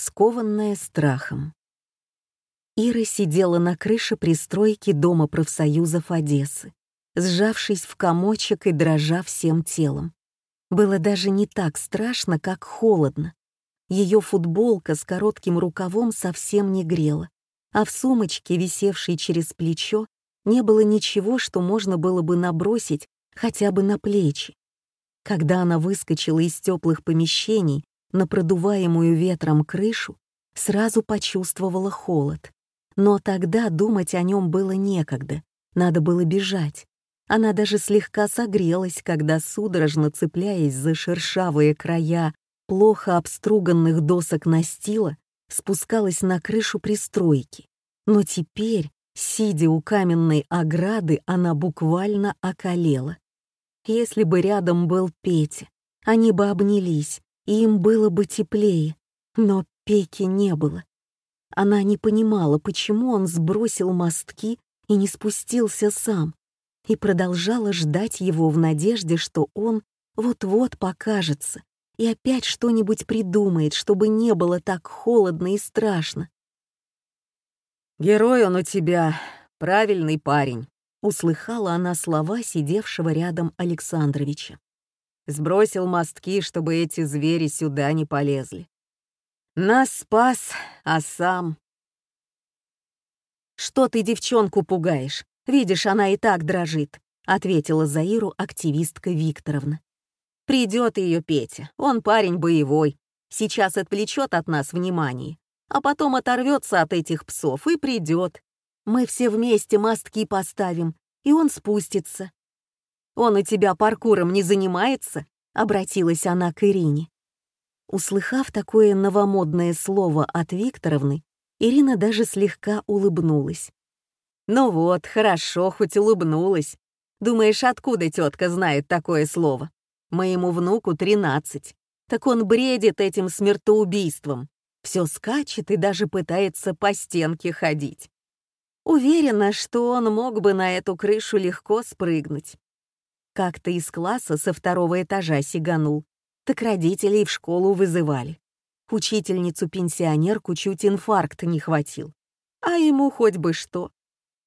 скованная страхом. Ира сидела на крыше пристройки Дома профсоюзов Одессы, сжавшись в комочек и дрожа всем телом. Было даже не так страшно, как холодно. Ее футболка с коротким рукавом совсем не грела, а в сумочке, висевшей через плечо, не было ничего, что можно было бы набросить хотя бы на плечи. Когда она выскочила из теплых помещений на продуваемую ветром крышу, сразу почувствовала холод. Но тогда думать о нем было некогда, надо было бежать. Она даже слегка согрелась, когда, судорожно цепляясь за шершавые края плохо обструганных досок настила, спускалась на крышу пристройки. Но теперь, сидя у каменной ограды, она буквально околела. Если бы рядом был Петя, они бы обнялись, и им было бы теплее. Но Пеки не было. Она не понимала, почему он сбросил мостки и не спустился сам и продолжала ждать его в надежде, что он вот-вот покажется и опять что-нибудь придумает, чтобы не было так холодно и страшно. «Герой он у тебя, правильный парень», — услыхала она слова сидевшего рядом Александровича. «Сбросил мостки, чтобы эти звери сюда не полезли. Нас спас, а сам...» «Что ты девчонку пугаешь? Видишь, она и так дрожит», — ответила Заиру активистка Викторовна. «Придет ее Петя, он парень боевой, сейчас отвлечет от нас внимание, а потом оторвется от этих псов и придет. Мы все вместе мостки поставим, и он спустится». «Он у тебя паркуром не занимается?» — обратилась она к Ирине. Услыхав такое новомодное слово от Викторовны, Ирина даже слегка улыбнулась. Ну вот, хорошо, хоть улыбнулась. Думаешь, откуда тетка знает такое слово? Моему внуку 13. Так он бредит этим смертоубийством. Все скачет и даже пытается по стенке ходить. Уверена, что он мог бы на эту крышу легко спрыгнуть. Как-то из класса со второго этажа сиганул, так родителей в школу вызывали. Учительницу-пенсионерку чуть инфаркт не хватил. А ему хоть бы что.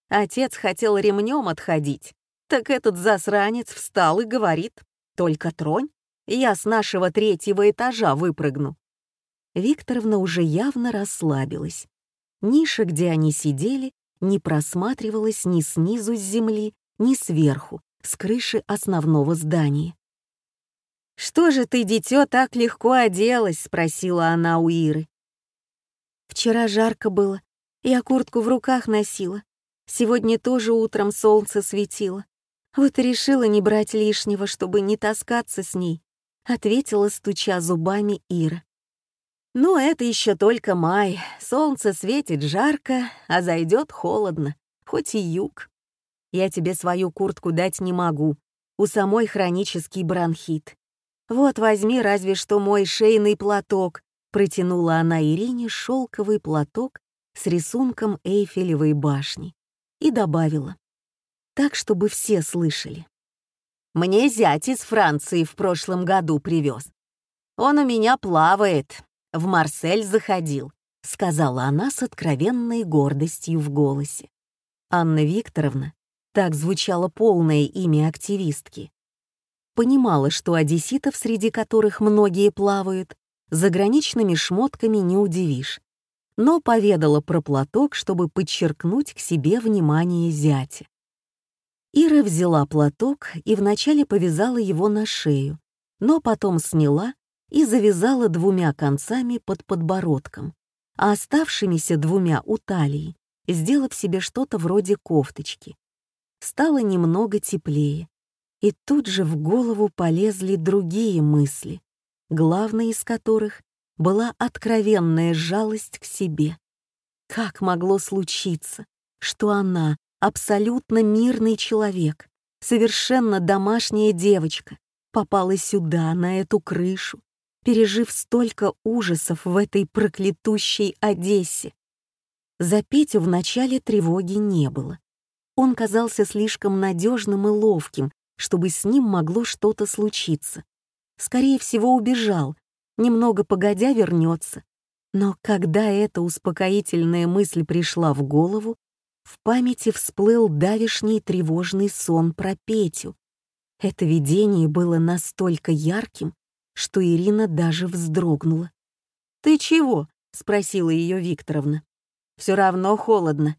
Отец хотел ремнем отходить. Так этот засранец встал и говорит, «Только тронь, я с нашего третьего этажа выпрыгну». Викторовна уже явно расслабилась. Ниша, где они сидели, не просматривалась ни снизу с земли, ни сверху, с крыши основного здания. «Что же ты, дитё, так легко оделась?» — спросила она у Иры. «Вчера жарко было, я куртку в руках носила. Сегодня тоже утром солнце светило. Вот решила не брать лишнего, чтобы не таскаться с ней, ответила, стуча зубами Ира. «Ну, это еще только май. Солнце светит жарко, а зайдет холодно, хоть и юг. Я тебе свою куртку дать не могу. У самой хронический бронхит. Вот возьми разве что мой шейный платок», протянула она Ирине шелковый платок с рисунком Эйфелевой башни и добавила. Так, чтобы все слышали. «Мне зять из Франции в прошлом году привез. Он у меня плавает, в Марсель заходил», — сказала она с откровенной гордостью в голосе. Анна Викторовна, так звучало полное имя активистки, понимала, что одесситов, среди которых многие плавают, заграничными шмотками не удивишь, но поведала про платок, чтобы подчеркнуть к себе внимание зятя. Ира взяла платок и вначале повязала его на шею, но потом сняла и завязала двумя концами под подбородком, а оставшимися двумя у талии, сделав себе что-то вроде кофточки. Стало немного теплее, и тут же в голову полезли другие мысли, главной из которых была откровенная жалость к себе. Как могло случиться, что она, абсолютно мирный человек, совершенно домашняя девочка, попала сюда, на эту крышу, пережив столько ужасов в этой проклятущей Одессе? За Петю в начале тревоги не было. Он казался слишком надежным и ловким, чтобы с ним могло что-то случиться. Скорее всего, убежал, немного погодя вернется. Но когда эта успокоительная мысль пришла в голову, в памяти всплыл давишний тревожный сон про Петю. Это видение было настолько ярким, что Ирина даже вздрогнула. «Ты чего?» — спросила ее Викторовна. «Все равно холодно».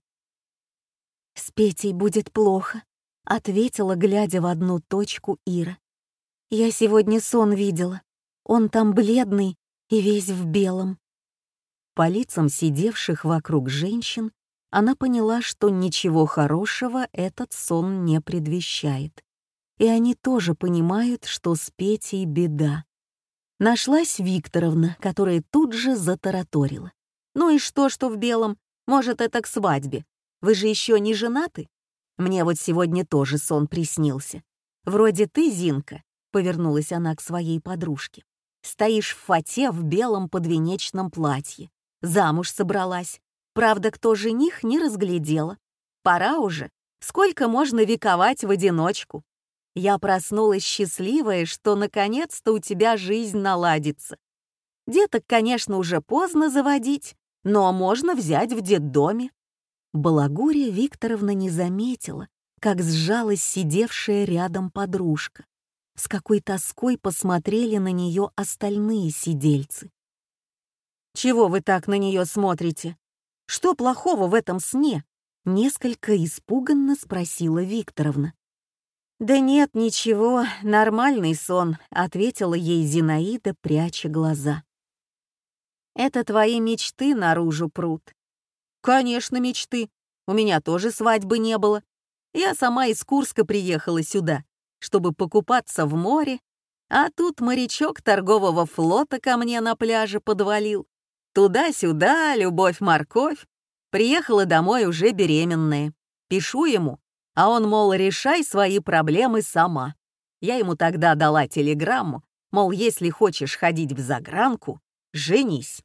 «С Петей будет плохо», — ответила, глядя в одну точку Ира. «Я сегодня сон видела. Он там бледный и весь в белом». По лицам сидевших вокруг женщин она поняла, что ничего хорошего этот сон не предвещает. И они тоже понимают, что с Петей беда. Нашлась Викторовна, которая тут же затараторила. «Ну и что, что в белом? Может, это к свадьбе? Вы же еще не женаты? Мне вот сегодня тоже сон приснился. Вроде ты, Зинка, — повернулась она к своей подружке, — стоишь в фате в белом подвенечном платье. Замуж собралась. Правда, кто жених, не разглядела. Пора уже. Сколько можно вековать в одиночку? Я проснулась счастливая, что наконец-то у тебя жизнь наладится. Деток, конечно, уже поздно заводить, но можно взять в детдоме. Балагурия Викторовна не заметила, как сжалась сидевшая рядом подружка. С какой тоской посмотрели на нее остальные сидельцы. «Чего вы так на нее смотрите? Что плохого в этом сне?» Несколько испуганно спросила Викторовна. «Да нет, ничего, нормальный сон», — ответила ей Зинаида, пряча глаза. «Это твои мечты наружу прут». «Конечно, мечты. У меня тоже свадьбы не было. Я сама из Курска приехала сюда, чтобы покупаться в море, а тут морячок торгового флота ко мне на пляже подвалил. Туда-сюда, любовь-морковь. Приехала домой уже беременная. Пишу ему, а он, мол, решай свои проблемы сама. Я ему тогда дала телеграмму, мол, если хочешь ходить в загранку, женись.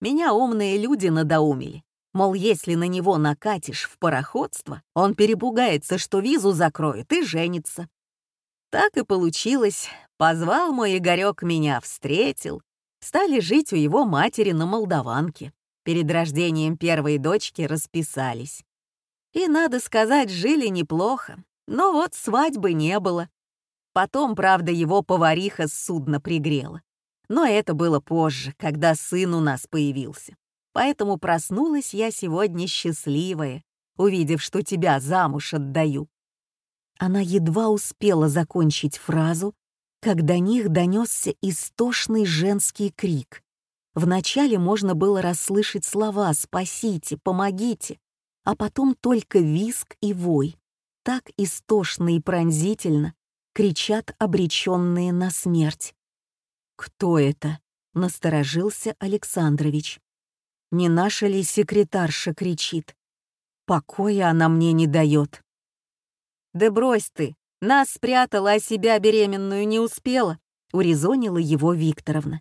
Меня умные люди надоумили. Мол, если на него накатишь в пароходство, он перепугается, что визу закроют и женится. Так и получилось. Позвал мой Игорек меня, встретил, стали жить у его матери на Молдаванке. Перед рождением первой дочки расписались. И, надо сказать, жили неплохо, но вот свадьбы не было. Потом, правда, его повариха с судна пригрела. Но это было позже, когда сын у нас появился. Поэтому проснулась я сегодня счастливая, увидев, что тебя замуж отдаю. Она едва успела закончить фразу, как до них донесся истошный женский крик. Вначале можно было расслышать слова «спасите», «помогите», а потом только виск и вой. Так истошно и пронзительно кричат обреченные на смерть. «Кто это?» — насторожился Александрович. «Не наша ли секретарша кричит? Покоя она мне не дает». «Да брось ты, нас спрятала, а себя беременную не успела», — урезонила его Викторовна.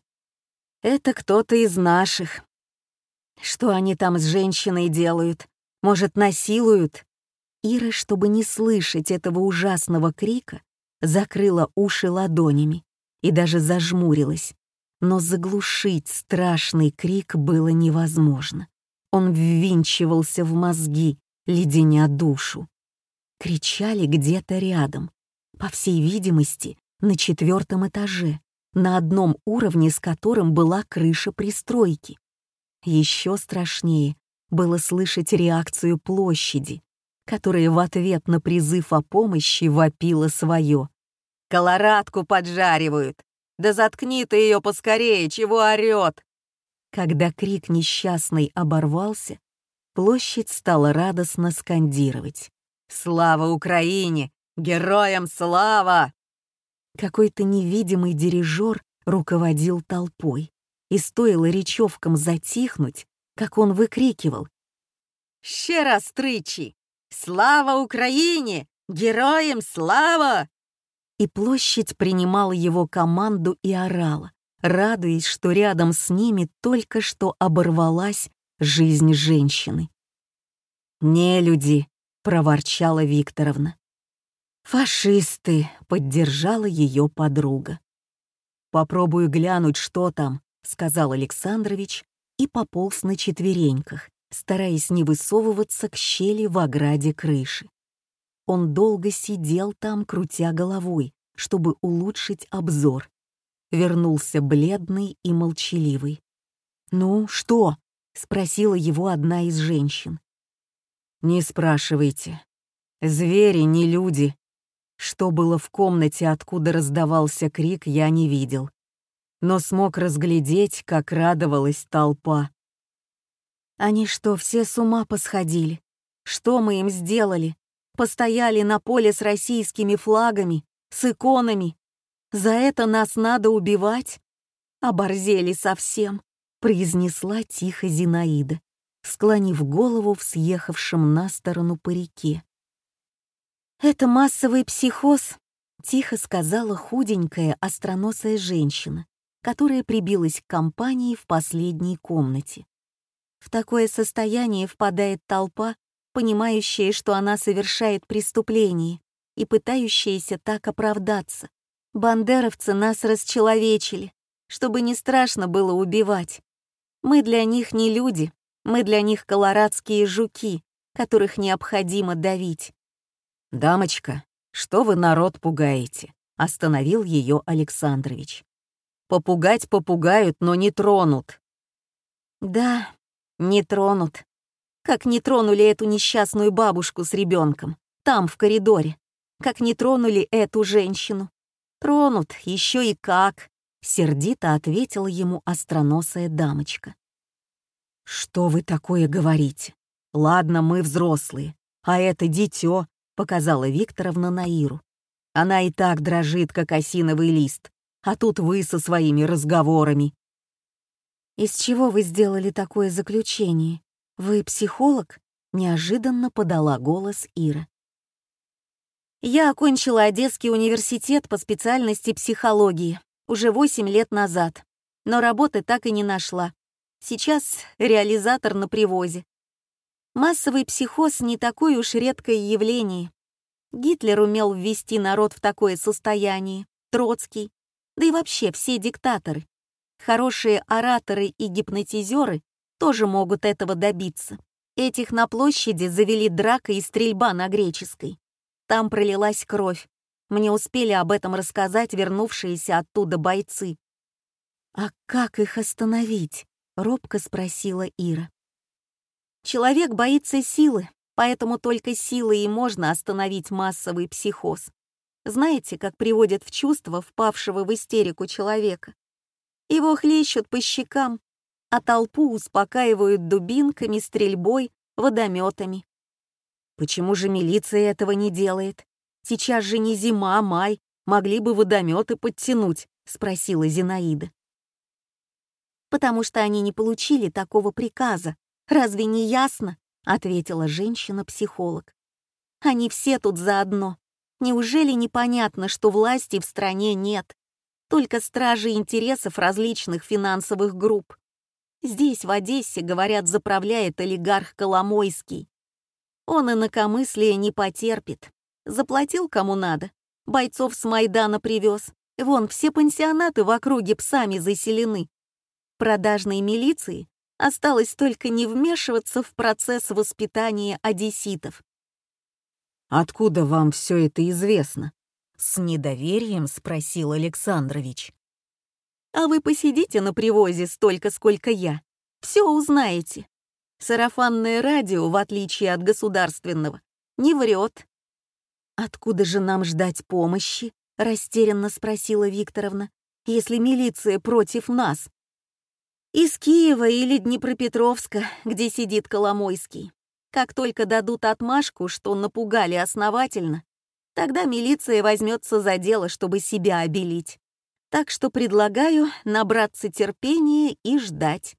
«Это кто-то из наших. Что они там с женщиной делают? Может, насилуют?» Ира, чтобы не слышать этого ужасного крика, закрыла уши ладонями и даже зажмурилась. Но заглушить страшный крик было невозможно. Он ввинчивался в мозги, леденя душу кричали где-то рядом, по всей видимости, на четвертом этаже, на одном уровне с которым была крыша пристройки. Еще страшнее было слышать реакцию площади, которая в ответ на призыв о помощи вопила свое. «Колорадку поджаривают! Да заткни ты ее поскорее, чего орёт!» Когда крик несчастный оборвался, площадь стала радостно скандировать. Слава Украине! Героям слава! Какой-то невидимый дирижер руководил толпой, и стоило речевкам затихнуть, как он выкрикивал «Ще раз тричи! Слава Украине! Героям слава!» И площадь принимала его команду и орала, радуясь, что рядом с ними только что оборвалась жизнь женщины. «Не люди!» — проворчала Викторовна. «Фашисты!» — поддержала ее подруга. «Попробую глянуть, что там», — сказал Александрович и пополз на четвереньках, стараясь не высовываться к щели в ограде крыши. Он долго сидел там, крутя головой, чтобы улучшить обзор. Вернулся бледный и молчаливый. «Ну, что?» — спросила его одна из женщин. «Не спрашивайте. Звери, не люди. Что было в комнате, откуда раздавался крик, я не видел. Но смог разглядеть, как радовалась толпа. Они что, все с ума посходили? Что мы им сделали? Постояли на поле с российскими флагами, с иконами. За это нас надо убивать? Оборзели совсем, произнесла тихо Зинаида, склонив голову в съехавшем на сторону парике. «Это массовый психоз», — тихо сказала худенькая остроносая женщина, которая прибилась к компании в последней комнате. В такое состояние впадает толпа, понимающая, что она совершает преступление и пытающаяся так оправдаться. Бандеровцы нас расчеловечили, чтобы не страшно было убивать. Мы для них не люди, мы для них колорадские жуки, которых необходимо давить. «Дамочка, что вы народ пугаете?» — остановил ее Александрович. «Попугать попугают, но не тронут». «Да, не тронут. Как не тронули эту несчастную бабушку с ребенком, там, в коридоре. Как не тронули эту женщину. Тронут, еще и как», — сердито ответила ему остроносая дамочка. «Что вы такое говорите? Ладно, мы взрослые, а это дитё, показала Викторовна Наиру. Она и так дрожит, как осиновый лист, а тут вы со своими разговорами. «Из чего вы сделали такое заключение? Вы психолог?» — неожиданно подала голос Ира. «Я окончила Одесский университет по специальности психологии уже 8 лет назад, но работы так и не нашла. Сейчас реализатор на привозе. Массовый психоз не такое уж редкое явление. Гитлер умел ввести народ в такое состояние, Троцкий, да и вообще все диктаторы. Хорошие ораторы и гипнотизеры тоже могут этого добиться. Этих на площади завели драка и стрельба на греческой. Там пролилась кровь. Мне успели об этом рассказать вернувшиеся оттуда бойцы. «А как их остановить?» — робко спросила Ира. Человек боится силы, поэтому только силой и можно остановить массовый психоз. Знаете, как приводят в чувство впавшего в истерику человека? Его хлещут по щекам, а толпу успокаивают дубинками, стрельбой, водометами. Почему же милиция этого не делает? Сейчас же не зима, а май, могли бы водометы подтянуть, спросила Зинаида. Потому что они не получили такого приказа, «Разве не ясно?» — ответила женщина-психолог. «Они все тут заодно. Неужели непонятно, что власти в стране нет? Только стражи интересов различных финансовых групп. Здесь, в Одессе, говорят, заправляет олигарх Коломойский. Он инакомыслие не потерпит. Заплатил кому надо. Бойцов с Майдана привез. Вон, все пансионаты в округе псами заселены. Продажной милиции Осталось только не вмешиваться в процесс воспитания одесситов. «Откуда вам все это известно?» — с недоверием спросил Александрович. «А вы посидите на привозе столько, сколько я. Все узнаете. Сарафанное радио, в отличие от государственного, не врет». «Откуда же нам ждать помощи?» — растерянно спросила Викторовна. «Если милиция против нас?» Из Киева или Днепропетровска, где сидит Коломойский. Как только дадут отмашку, что напугали основательно, тогда милиция возьмется за дело, чтобы себя обелить. Так что предлагаю набраться терпения и ждать.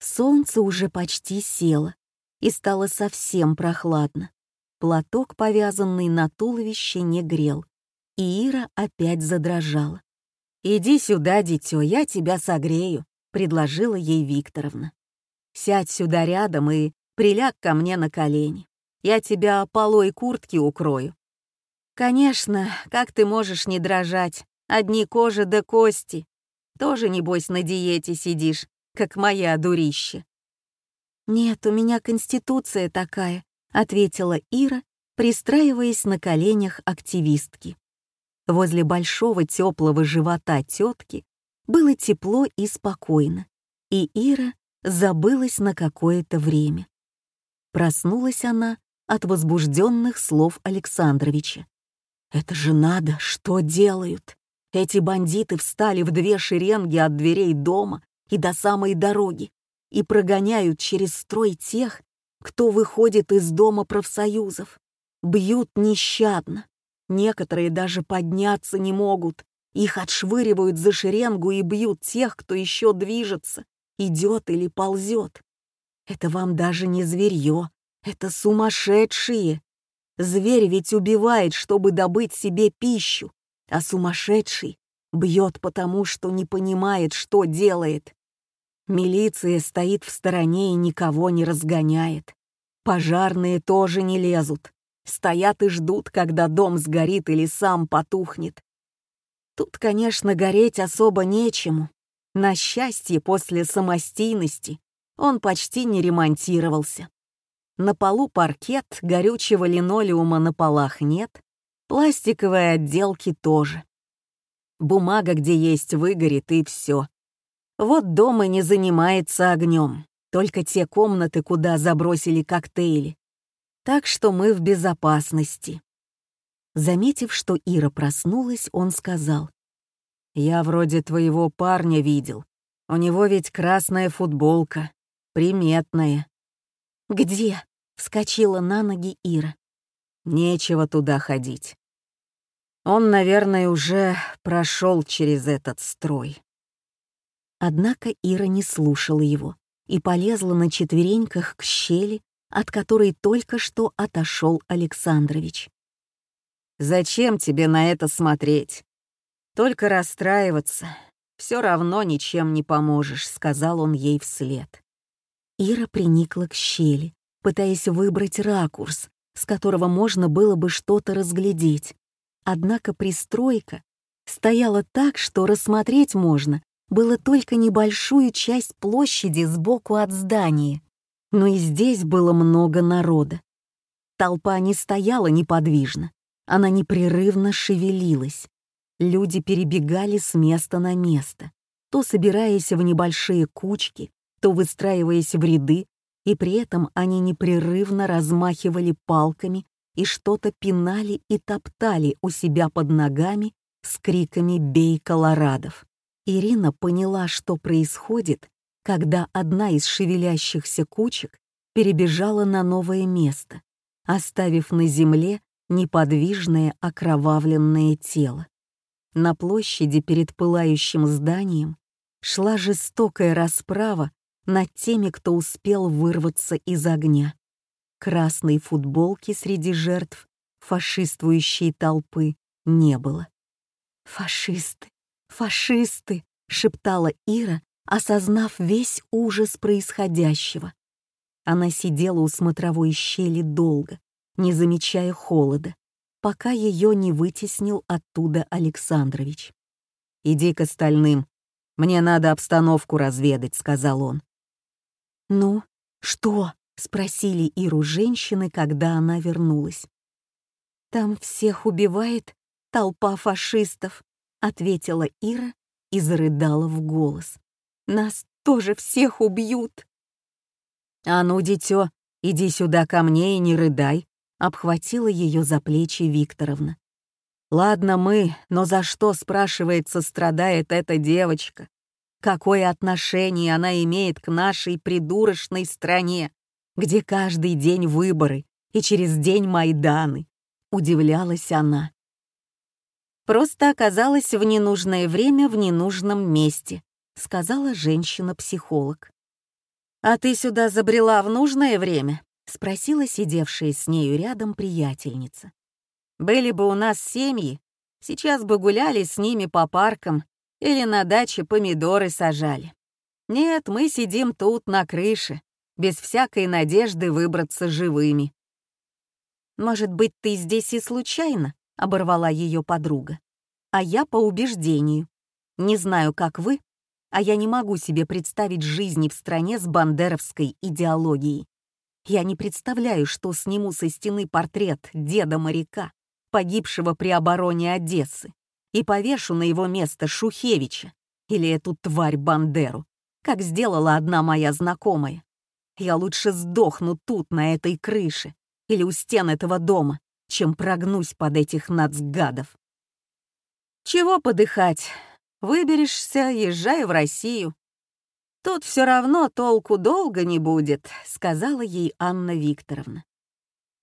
Солнце уже почти село, и стало совсем прохладно. Платок, повязанный на туловище, не грел, и Ира опять задрожала. «Иди сюда, дитё, я тебя согрею», предложила ей Викторовна. «Сядь сюда рядом и приляг ко мне на колени. Я тебя полой куртки укрою». «Конечно, как ты можешь не дрожать? Одни кожи да кости. Тоже, небось, на диете сидишь, как моя дурища. «Нет, у меня конституция такая», — ответила Ира, пристраиваясь на коленях активистки. Возле большого теплого живота тетки было тепло и спокойно, и Ира забылась на какое-то время. Проснулась она от возбужденных слов Александровича. «Это же надо, что делают? Эти бандиты встали в две шеренги от дверей дома и до самой дороги и прогоняют через строй тех, кто выходит из дома профсоюзов. Бьют нещадно. Некоторые даже подняться не могут. Их отшвыривают за шеренгу и бьют тех, кто еще движется, идет или ползет. Это вам даже не зверье, это сумасшедшие. Зверь ведь убивает, чтобы добыть себе пищу, а сумасшедший бьет потому, что не понимает, что делает. Милиция стоит в стороне и никого не разгоняет. Пожарные тоже не лезут. Стоят и ждут, когда дом сгорит или сам потухнет. Тут, конечно, гореть особо нечему. На счастье, после самостийности он почти не ремонтировался. На полу паркет, горючего линолеума на полах нет, пластиковой отделки тоже. Бумага, где есть, выгорит, и все. Вот дом и не занимается огнем, только те комнаты, куда забросили коктейли. Так что мы в безопасности. Заметив, что Ира проснулась, он сказал. «Я вроде твоего парня видел. У него ведь красная футболка. Приметная». «Где?» — вскочила на ноги Ира. «Нечего туда ходить. Он, наверное, уже прошел через этот строй». Однако Ира не слушала его и полезла на четвереньках к щели, от которой только что отошел Александрович. «Зачем тебе на это смотреть? Только расстраиваться. Все равно ничем не поможешь», — сказал он ей вслед. Ира приникла к щели, пытаясь выбрать ракурс, с которого можно было бы что-то разглядеть. Однако пристройка стояла так, что рассмотреть можно было только небольшую часть площади сбоку от здания. Но и здесь было много народа. Толпа не стояла неподвижно, она непрерывно шевелилась. Люди перебегали с места на место, то собираясь в небольшие кучки, то выстраиваясь в ряды, и при этом они непрерывно размахивали палками и что-то пинали и топтали у себя под ногами с криками «Бей колорадов!». Ирина поняла, что происходит, когда одна из шевелящихся кучек перебежала на новое место, оставив на земле неподвижное окровавленное тело. На площади перед пылающим зданием шла жестокая расправа над теми, кто успел вырваться из огня. Красной футболки среди жертв фашиствующей толпы не было. «Фашисты! Фашисты!» — шептала Ира, осознав весь ужас происходящего. Она сидела у смотровой щели долго, не замечая холода, пока ее не вытеснил оттуда Александрович. «Иди к остальным. Мне надо обстановку разведать», — сказал он. «Ну, что?» — спросили Иру женщины, когда она вернулась. «Там всех убивает толпа фашистов», — ответила Ира и зарыдала в голос. «Нас тоже всех убьют!» «А ну, дитё, иди сюда ко мне и не рыдай», — обхватила ее за плечи Викторовна. «Ладно мы, но за что, спрашивается, страдает эта девочка? Какое отношение она имеет к нашей придурочной стране, где каждый день выборы и через день Майданы? Удивлялась она. Просто оказалась в ненужное время в ненужном месте, сказала женщина-психолог. «А ты сюда забрела в нужное время?» — спросила сидевшая с нею рядом приятельница. «Были бы у нас семьи, сейчас бы гуляли с ними по паркам или на даче помидоры сажали. Нет, мы сидим тут, на крыше, без всякой надежды выбраться живыми. «Может быть, ты здесь и случайно?» — оборвала ее подруга. «А я по убеждению. Не знаю, как вы, а я не могу себе представить жизни в стране с бандеровской идеологией. Я не представляю, что сниму со стены портрет деда-моряка, погибшего при обороне Одессы, и повешу на его место Шухевича или эту тварь Бандеру, как сделала одна моя знакомая. Я лучше сдохну тут, на этой крыше, или у стен этого дома, чем прогнусь под этих нацгадов. Чего подыхать? Выберешься, езжай в Россию. Тут все равно толку долго не будет, сказала ей Анна Викторовна.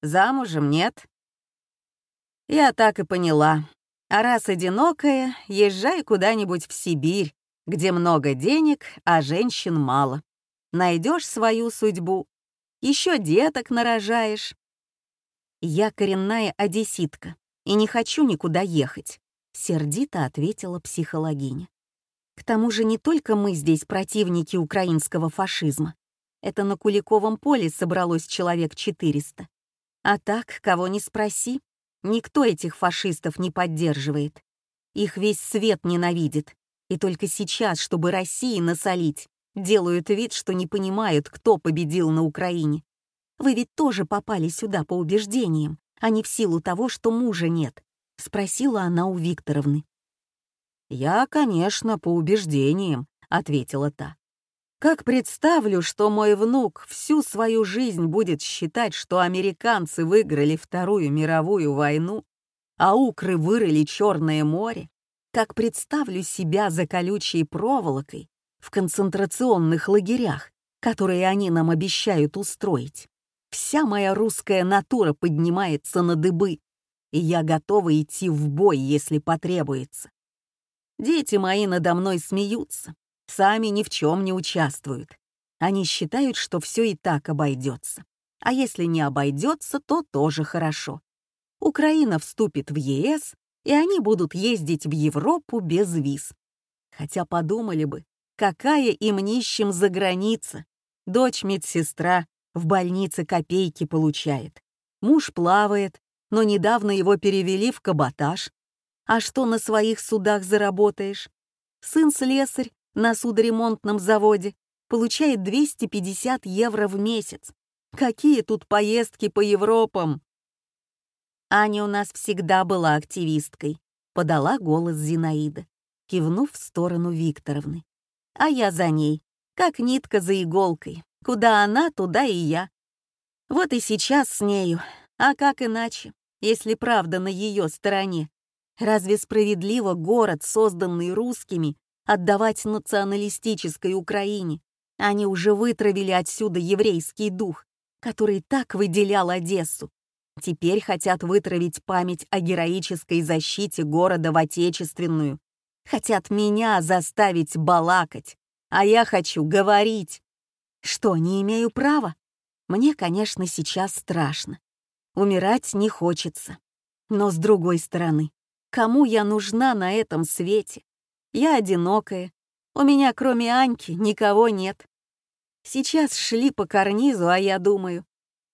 Замужем нет? Я так и поняла. А раз одинокая, езжай куда-нибудь в Сибирь, где много денег, а женщин мало. Найдешь свою судьбу, еще деток нарожаешь. Я коренная одесситка и не хочу никуда ехать, сердито ответила психологиня. К тому же не только мы здесь противники украинского фашизма. Это на Куликовом поле собралось человек 400. А так, кого не спроси, никто этих фашистов не поддерживает. Их весь свет ненавидит. И только сейчас, чтобы России насолить, делают вид, что не понимают, кто победил на Украине. Вы ведь тоже попали сюда по убеждениям, а не в силу того, что мужа нет», — спросила она у Викторовны. «Я, конечно, по убеждениям», — ответила та. «Как представлю, что мой внук всю свою жизнь будет считать, что американцы выиграли Вторую мировую войну, а укры вырыли Черное море, как представлю себя за колючей проволокой в концентрационных лагерях, которые они нам обещают устроить. Вся моя русская натура поднимается на дыбы, и я готова идти в бой, если потребуется. Дети мои надо мной смеются, сами ни в чем не участвуют. Они считают, что все и так обойдется. А если не обойдется, то тоже хорошо. Украина вступит в ЕС, и они будут ездить в Европу без виз. Хотя подумали бы, какая им нищим за граница. Дочь медсестра в больнице копейки получает. Муж плавает, но недавно его перевели в каботаж. А что на своих судах заработаешь? Сын слесарь на судоремонтном заводе получает 250 евро в месяц. Какие тут поездки по Европам? Аня у нас всегда была активисткой, подала голос Зинаида, кивнув в сторону Викторовны. А я за ней, как нитка за иголкой. Куда она, туда и я. Вот и сейчас с нею. А как иначе, если правда на ее стороне? Разве справедливо город, созданный русскими, отдавать националистической Украине? Они уже вытравили отсюда еврейский дух, который так выделял Одессу, Теперь хотят вытравить память о героической защите города в Отечественную. Хотят меня заставить балакать, а я хочу говорить. Что, не имею права? Мне, конечно, сейчас страшно. Умирать не хочется. Но с другой стороны, кому я нужна на этом свете? Я одинокая. У меня, кроме Аньки, никого нет. Сейчас шли по карнизу, а я думаю,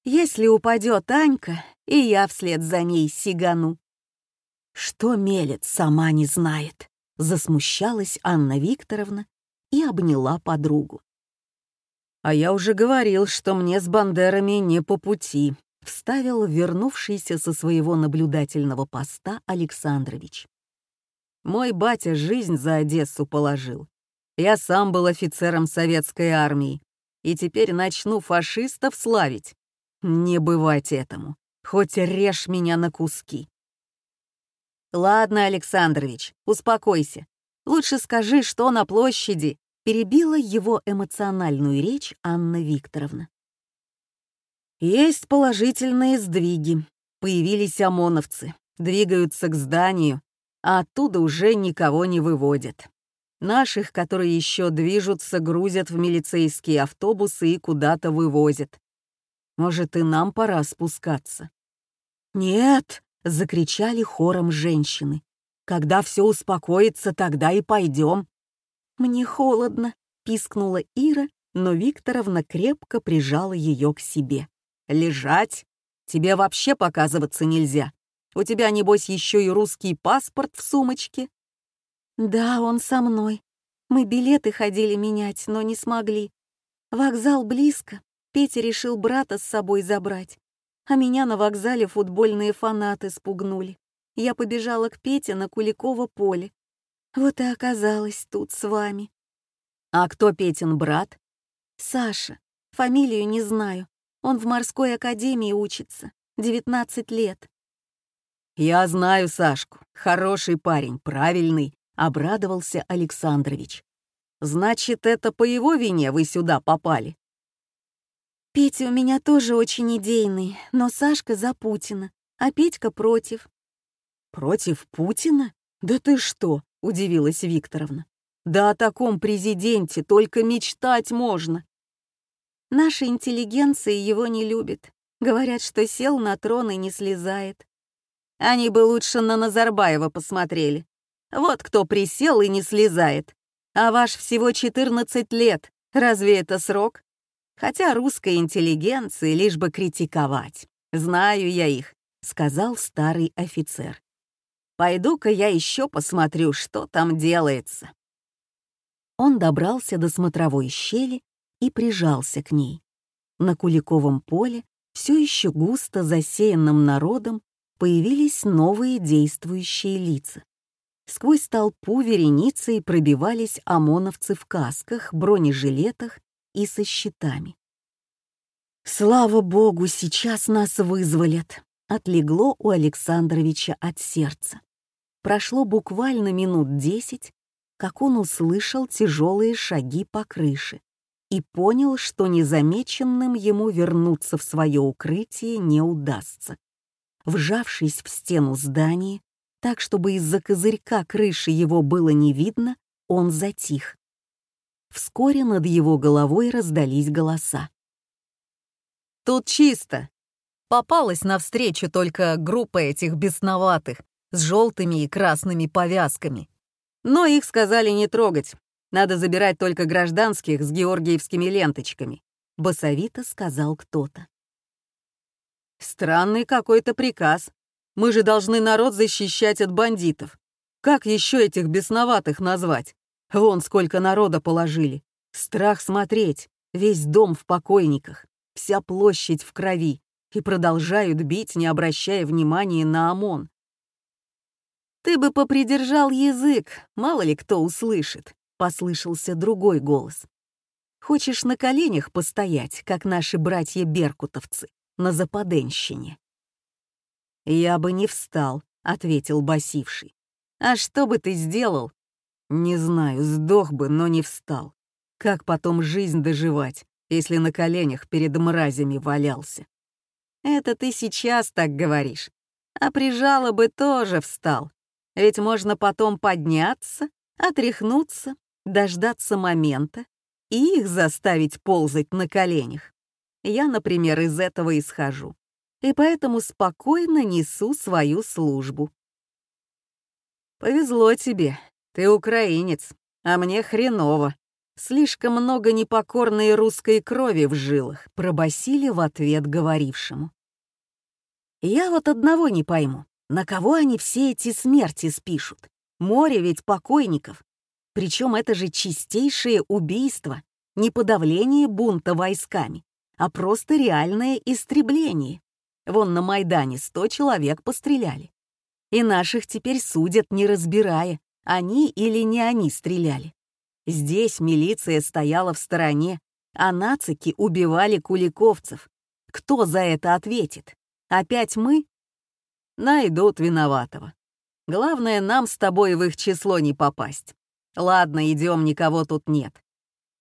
если упадет Анька, и я вслед за ней сигану. Что мелет, сама не знает, засмущалась Анна Викторовна и обняла подругу. «А я уже говорил, что мне с бандерами не по пути», — вставил вернувшийся со своего наблюдательного поста Александрович. «Мой батя жизнь за Одессу положил. Я сам был офицером советской армии, и теперь начну фашистов славить. Не бывать этому. Хоть режь меня на куски. Ладно, Александрович, успокойся. Лучше скажи, что на площади, перебила его эмоциональную речь Анна Викторовна. Есть положительные сдвиги. Появились ОМОНовцы, двигаются к зданию, а оттуда уже никого не выводят. Наших, которые еще движутся, грузят в милицейские автобусы и куда-то вывозят. Может, и нам пора спускаться. «Нет!» — закричали хором женщины. «Когда все успокоится, тогда и пойдем». «Мне холодно», — пискнула Ира, но Викторовна крепко прижала ее к себе. «Лежать? Тебе вообще показываться нельзя. У тебя, небось, еще и русский паспорт в сумочке?» «Да, он со мной. Мы билеты ходили менять, но не смогли. Вокзал близко. Петя решил брата с собой забрать. А меня на вокзале футбольные фанаты спугнули. Я побежала к Пете на Куликово поле. Вот и оказалась тут с вами. А кто Петин брат? Саша. Фамилию не знаю. Он в морской академии учится. 19 лет. «Я знаю Сашку. Хороший парень, правильный», — обрадовался Александрович. «Значит, это по его вине вы сюда попали?» «Петя у меня тоже очень идейный, но Сашка за Путина, а Петька против». «Против Путина? Да ты что?» — удивилась Викторовна. «Да о таком президенте только мечтать можно». Наша интеллигенция его не любит. Говорят, что сел на трон и не слезает. Они бы лучше на Назарбаева посмотрели. Вот кто присел и не слезает. А ваш всего 14 лет. Разве это срок? Хотя русской интеллигенции лишь бы критиковать. Знаю я их, сказал старый офицер. Пойду-ка я еще посмотрю, что там делается. Он добрался до смотровой щели и прижался к ней. На Куликовом поле, все еще густо засеянным народом, появились новые действующие лица. Сквозь толпу вереницей пробивались ОМОНовцы в касках, бронежилетах и со щитами. «Слава богу, сейчас нас вызволят!» — отлегло у Александровича от сердца. Прошло буквально минут десять, как он услышал тяжелые шаги по крыше и понял, что незамеченным ему вернуться в свое укрытие не удастся. Вжавшись в стену здания, так, чтобы из-за козырька крыши его было не видно, он затих. Вскоре над его головой раздались голоса. «Тут чисто!» Попалась навстречу только группа этих бесноватых с желтыми и красными повязками. Но их сказали не трогать. Надо забирать только гражданских с георгиевскими ленточками. Басовито сказал кто-то. Странный какой-то приказ. Мы же должны народ защищать от бандитов. Как еще этих бесноватых назвать? Вон сколько народа положили. Страх смотреть. Весь дом в покойниках. Вся площадь в крови. И продолжают бить, не обращая внимания на ОМОН. «Ты бы попридержал язык, мало ли кто услышит», — послышался другой голос. «Хочешь на коленях постоять, как наши братья-беркутовцы?» на Западенщине. «Я бы не встал», — ответил басивший. «А что бы ты сделал?» «Не знаю, сдох бы, но не встал. Как потом жизнь доживать, если на коленях перед мразями валялся?» «Это ты сейчас так говоришь. А прижало бы тоже встал. Ведь можно потом подняться, отряхнуться, дождаться момента и их заставить ползать на коленях. Я, например, из этого исхожу. И поэтому спокойно несу свою службу. Повезло тебе. Ты украинец, а мне хреново. Слишком много непокорной русской крови в жилах, пробасили в ответ говорившему. Я вот одного не пойму. На кого они все эти смерти спишут? Море ведь покойников. Причем это же чистейшее убийство, не подавление бунта войсками, а просто реальное истребление. Вон на Майдане сто человек постреляли. И наших теперь судят, не разбирая, они или не они стреляли. Здесь милиция стояла в стороне, а нацики убивали куликовцев. Кто за это ответит? Опять мы? Найдут виноватого. Главное, нам с тобой в их число не попасть. Ладно, идем, никого тут нет.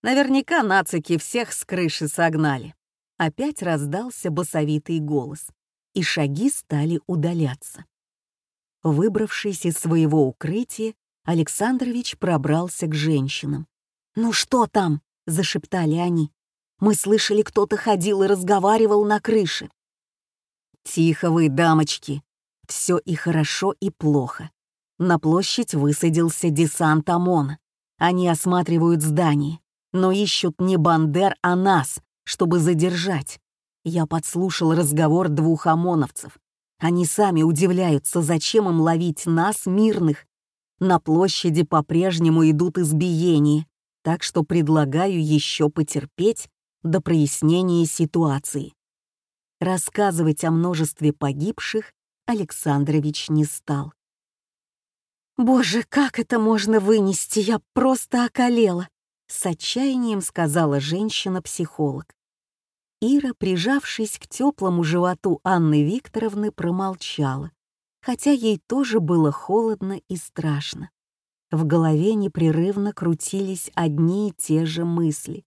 Наверняка нацики всех с крыши согнали. Опять раздался басовитый голос, и шаги стали удаляться. Выбравшись из своего укрытия, Александрович пробрался к женщинам. «Ну что там?» — зашептали они. «Мы слышали, кто-то ходил и разговаривал на крыше». «Тихо вы, дамочки. Все и хорошо, и плохо. На площадь высадился десант ОМОНа. Они осматривают здание, но ищут не Бандер, а нас, чтобы задержать. Я подслушал разговор двух ОМОНовцев. Они сами удивляются, зачем им ловить нас, мирных. На площади по-прежнему идут избиения, так что предлагаю еще потерпеть до прояснения ситуации. Рассказывать о множестве погибших Александрович не стал. «Боже, как это можно вынести? Я просто околела!» С отчаянием сказала женщина-психолог. Ира, прижавшись к теплому животу Анны Викторовны, промолчала, хотя ей тоже было холодно и страшно. В голове непрерывно крутились одни и те же мысли.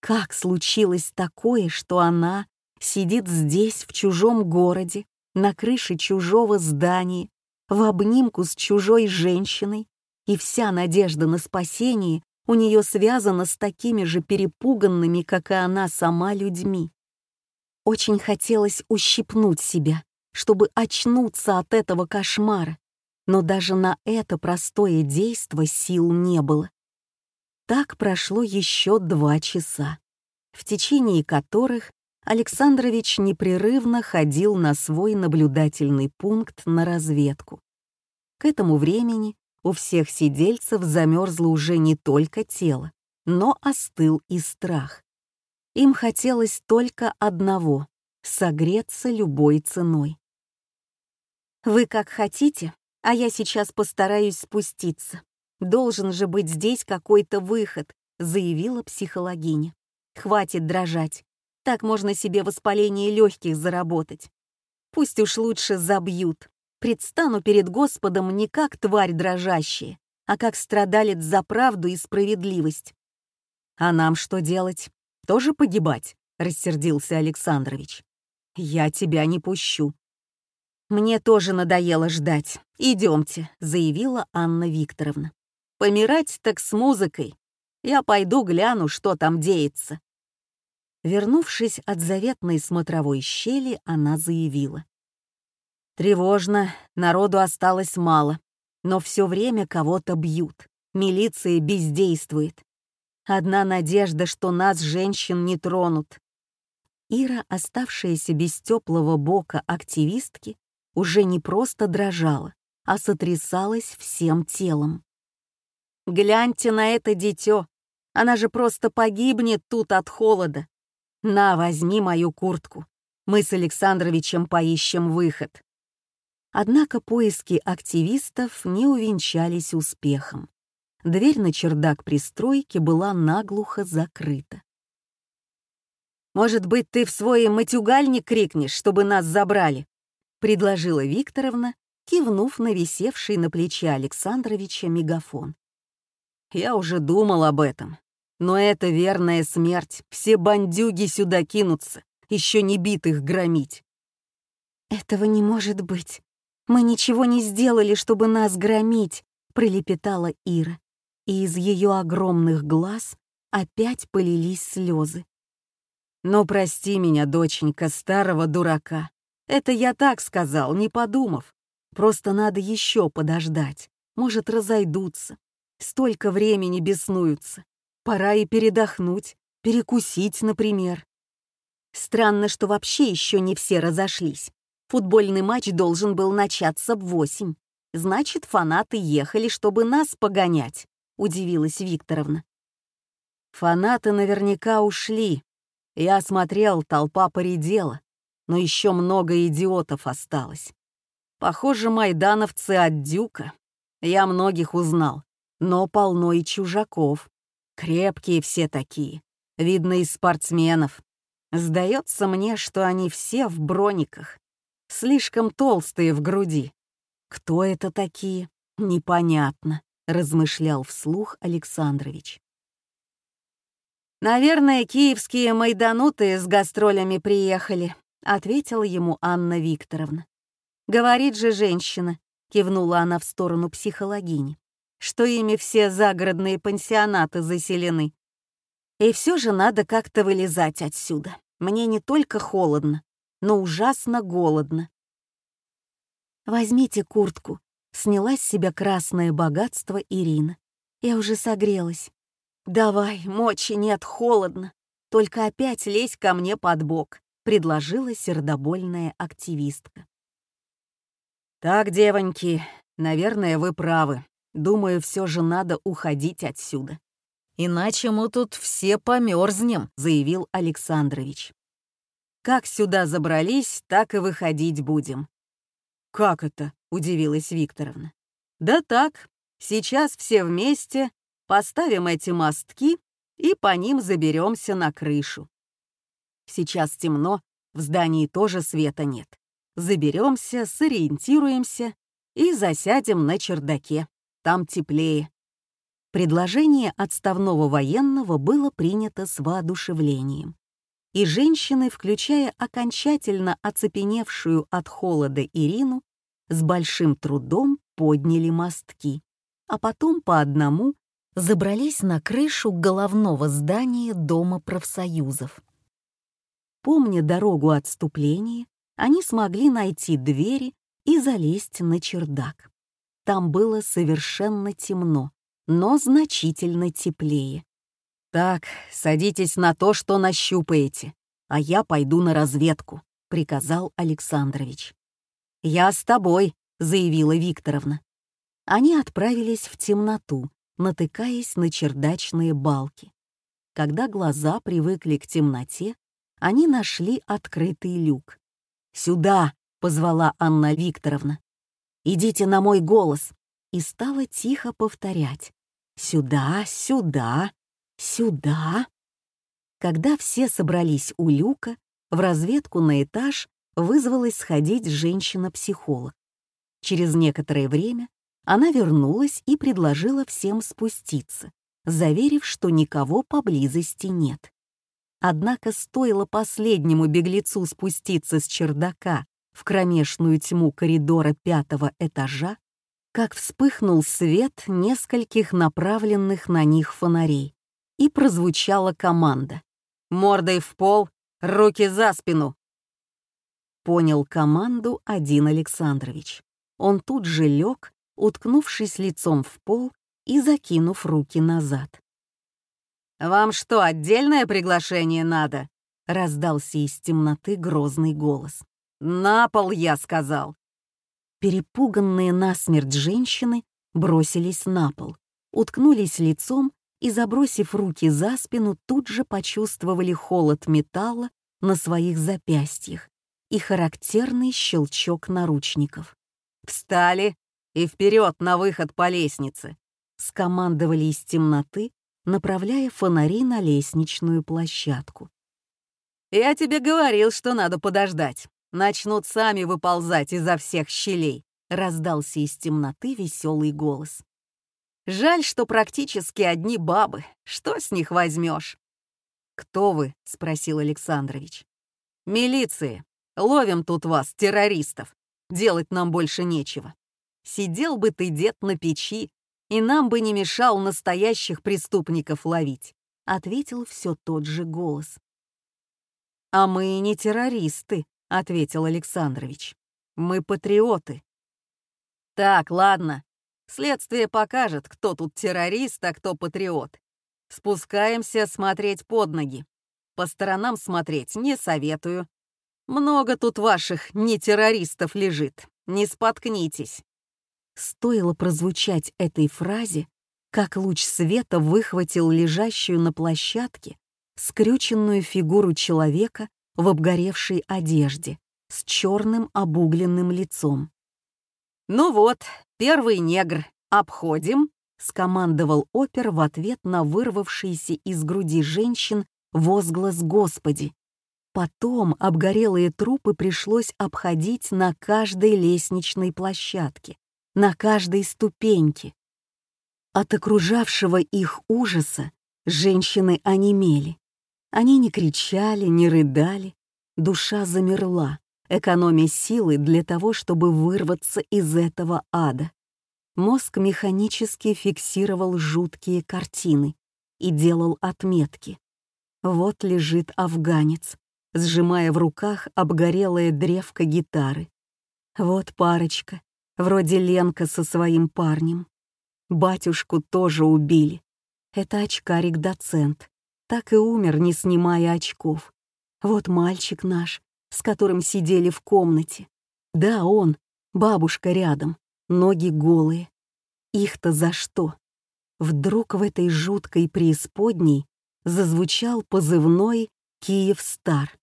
Как случилось такое, что она сидит здесь, в чужом городе, на крыше чужого здания, в обнимку с чужой женщиной, и вся надежда на спасение у нее связана с такими же перепуганными, как и она сама, людьми. Очень хотелось ущипнуть себя, чтобы очнуться от этого кошмара, но даже на это простое действо сил не было. Так прошло еще два часа, в течение которых Александрович непрерывно ходил на свой наблюдательный пункт на разведку. К этому времени у всех сидельцев замерзло уже не только тело, но остыл и страх. Им хотелось только одного — согреться любой ценой. «Вы как хотите, а я сейчас постараюсь спуститься. Должен же быть здесь какой-то выход», — заявила психологиня. «Хватит дрожать. Так можно себе воспаление легких заработать. Пусть уж лучше забьют, предстану перед Господом не как тварь дрожащая, а как страдалец за правду и справедливость. «А нам что делать? Тоже погибать?» — рассердился Александрович. «Я тебя не пущу». «Мне тоже надоело ждать. Идемте», — заявила Анна Викторовна. «Помирать так с музыкой. Я пойду гляну, что там деется». Вернувшись от заветной смотровой щели, она заявила. Тревожно, народу осталось мало, но все время кого-то бьют, милиция бездействует. Одна надежда, что нас, женщин, не тронут. Ира, оставшаяся без теплого бока активистки, уже не просто дрожала, а сотрясалась всем телом. «Гляньте на это дитё! Она же просто погибнет тут от холода! На, возьми мою куртку. Мы с Александровичем поищем выход». Однако поиски активистов не увенчались успехом. Дверь на чердак пристройки была наглухо закрыта. «Может быть, ты в свой матюгальник крикнешь, чтобы нас забрали?» — предложила Викторовна, кивнув на висевший на плече Александровича мегафон. «Я уже думал об этом. Но это верная смерть. Все бандюги сюда кинутся, еще не битых громить». «Этого не может быть. Мы ничего не сделали, чтобы нас громить», — пролепетала Ира, и из ее огромных глаз опять полились слезы. «Ну, прости меня, доченька, старого дурака. Это я так сказал, не подумав. Просто надо еще подождать. Может, разойдутся. Столько времени беснуются. Пора и передохнуть, перекусить, например». Странно, что вообще еще не все разошлись. Футбольный матч должен был начаться в восемь. Значит, фанаты ехали, чтобы нас погонять, удивилась Викторовна. Фанаты наверняка ушли. Я смотрел, толпа поредела, но еще много идиотов осталось. Похоже, майдановцы от Дюка. Я многих узнал, но полно и чужаков. Крепкие все такие, видно из спортсменов. Сдается мне, что они все в брониках слишком толстые в груди. Кто это такие? Непонятно, размышлял вслух Александрович. «Наверное, киевские майданутые с гастролями приехали», — ответила ему Анна Викторовна. «Говорит же женщина», — кивнула она в сторону психологини, «что ими все загородные пансионаты заселены. И все же надо как-то вылезать отсюда. Мне не только холодно, но ужасно голодно. «Возьмите куртку», — сняла с себя красное богатство Ирина. «Я уже согрелась». «Давай, мочи нет, холодно. Только опять лезь ко мне под бок», — предложила сердобольная активистка. «Так, девоньки, наверное, вы правы. Думаю, все же надо уходить отсюда. Иначе мы тут все померзнем, заявил Александрович. Как сюда забрались, так и выходить будем. Как это? удивилась Викторовна. Да так, сейчас все вместе поставим эти мостки и по ним заберемся на крышу. Сейчас темно, в здании тоже света нет. Заберемся, сориентируемся и засядем на чердаке. Там теплее. Предложение отставного военного было принято с воодушевлением. И женщины, включая окончательно оцепеневшую от холода Ирину, с большим трудом подняли мостки, а потом по одному забрались на крышу головного здания Дома профсоюзов. Помня дорогу отступления, они смогли найти двери и залезть на чердак. Там было совершенно темно, но значительно теплее. «Так, садитесь на то, что нащупаете, а я пойду на разведку», — приказал Александрович. «Я с тобой», — заявила Викторовна. Они отправились в темноту, натыкаясь на чердачные балки. Когда глаза привыкли к темноте, они нашли открытый люк. «Сюда!» — позвала Анна Викторовна. «Идите на мой голос!» И стала тихо повторять. «Сюда, сюда, сюда!» Когда все собрались у люка, в разведку на этаж вызвалась сходить женщина-психолог. Через некоторое время она вернулась и предложила всем спуститься, заверив, что никого поблизости нет. Однако стоило последнему беглецу спуститься с чердака в кромешную тьму коридора пятого этажа, как вспыхнул свет нескольких направленных на них фонарей, и прозвучала команда. «Мордой в пол, руки за спину!» Понял команду один Александрович. Он тут же лег, уткнувшись лицом в пол и закинув руки назад. «Вам что, отдельное приглашение надо?» — раздался из темноты грозный голос. «На пол, я сказал!» Перепуганные насмерть женщины бросились на пол, уткнулись лицом и, забросив руки за спину, тут же почувствовали холод металла на своих запястьях и характерный щелчок наручников. «Встали и вперед на выход по лестнице!» скомандовали из темноты, направляя фонари на лестничную площадку. «Я тебе говорил, что надо подождать. Начнут сами выползать изо всех щелей», — раздался из темноты веселый голос. «Жаль, что практически одни бабы. Что с них возьмешь?» «Кто вы?» — спросил Александрович. «Милиции. Ловим тут вас, террористов. Делать нам больше нечего. Сидел бы ты, дед, на печи, и нам бы не мешал настоящих преступников ловить», — ответил все тот же голос. «А мы не террористы», — ответил Александрович. «Мы патриоты». «Так, ладно. Следствие покажет, кто тут террорист, а кто патриот. Спускаемся смотреть под ноги. По сторонам смотреть не советую. Много тут ваших нетеррористов лежит, не споткнитесь». Стоило прозвучать этой фразе, как луч света выхватил лежащую на площадке скрюченную фигуру человека в обгоревшей одежде с черным обугленным лицом. «Ну вот, первый негр, обходим», — скомандовал опер в ответ на вырвавшийся из груди женщин возглас «Господи». Потом обгорелые трупы пришлось обходить на каждой лестничной площадке, на каждой ступеньке. От окружавшего их ужаса женщины онемели. Они не кричали, не рыдали, душа замерла, экономя силы для того, чтобы вырваться из этого ада. Мозг механически фиксировал жуткие картины и делал отметки. Вот лежит афганец, сжимая в руках обгорелая древко гитары. Вот парочка, вроде Ленка со своим парнем. Батюшку тоже убили. Это очкарик-доцент. Так и умер, не снимая очков. Вот мальчик наш, с которым сидели в комнате. Да, он, бабушка рядом, ноги голые. Их-то за что? Вдруг в этой жуткой преисподней зазвучал позывной «Киев-Стар».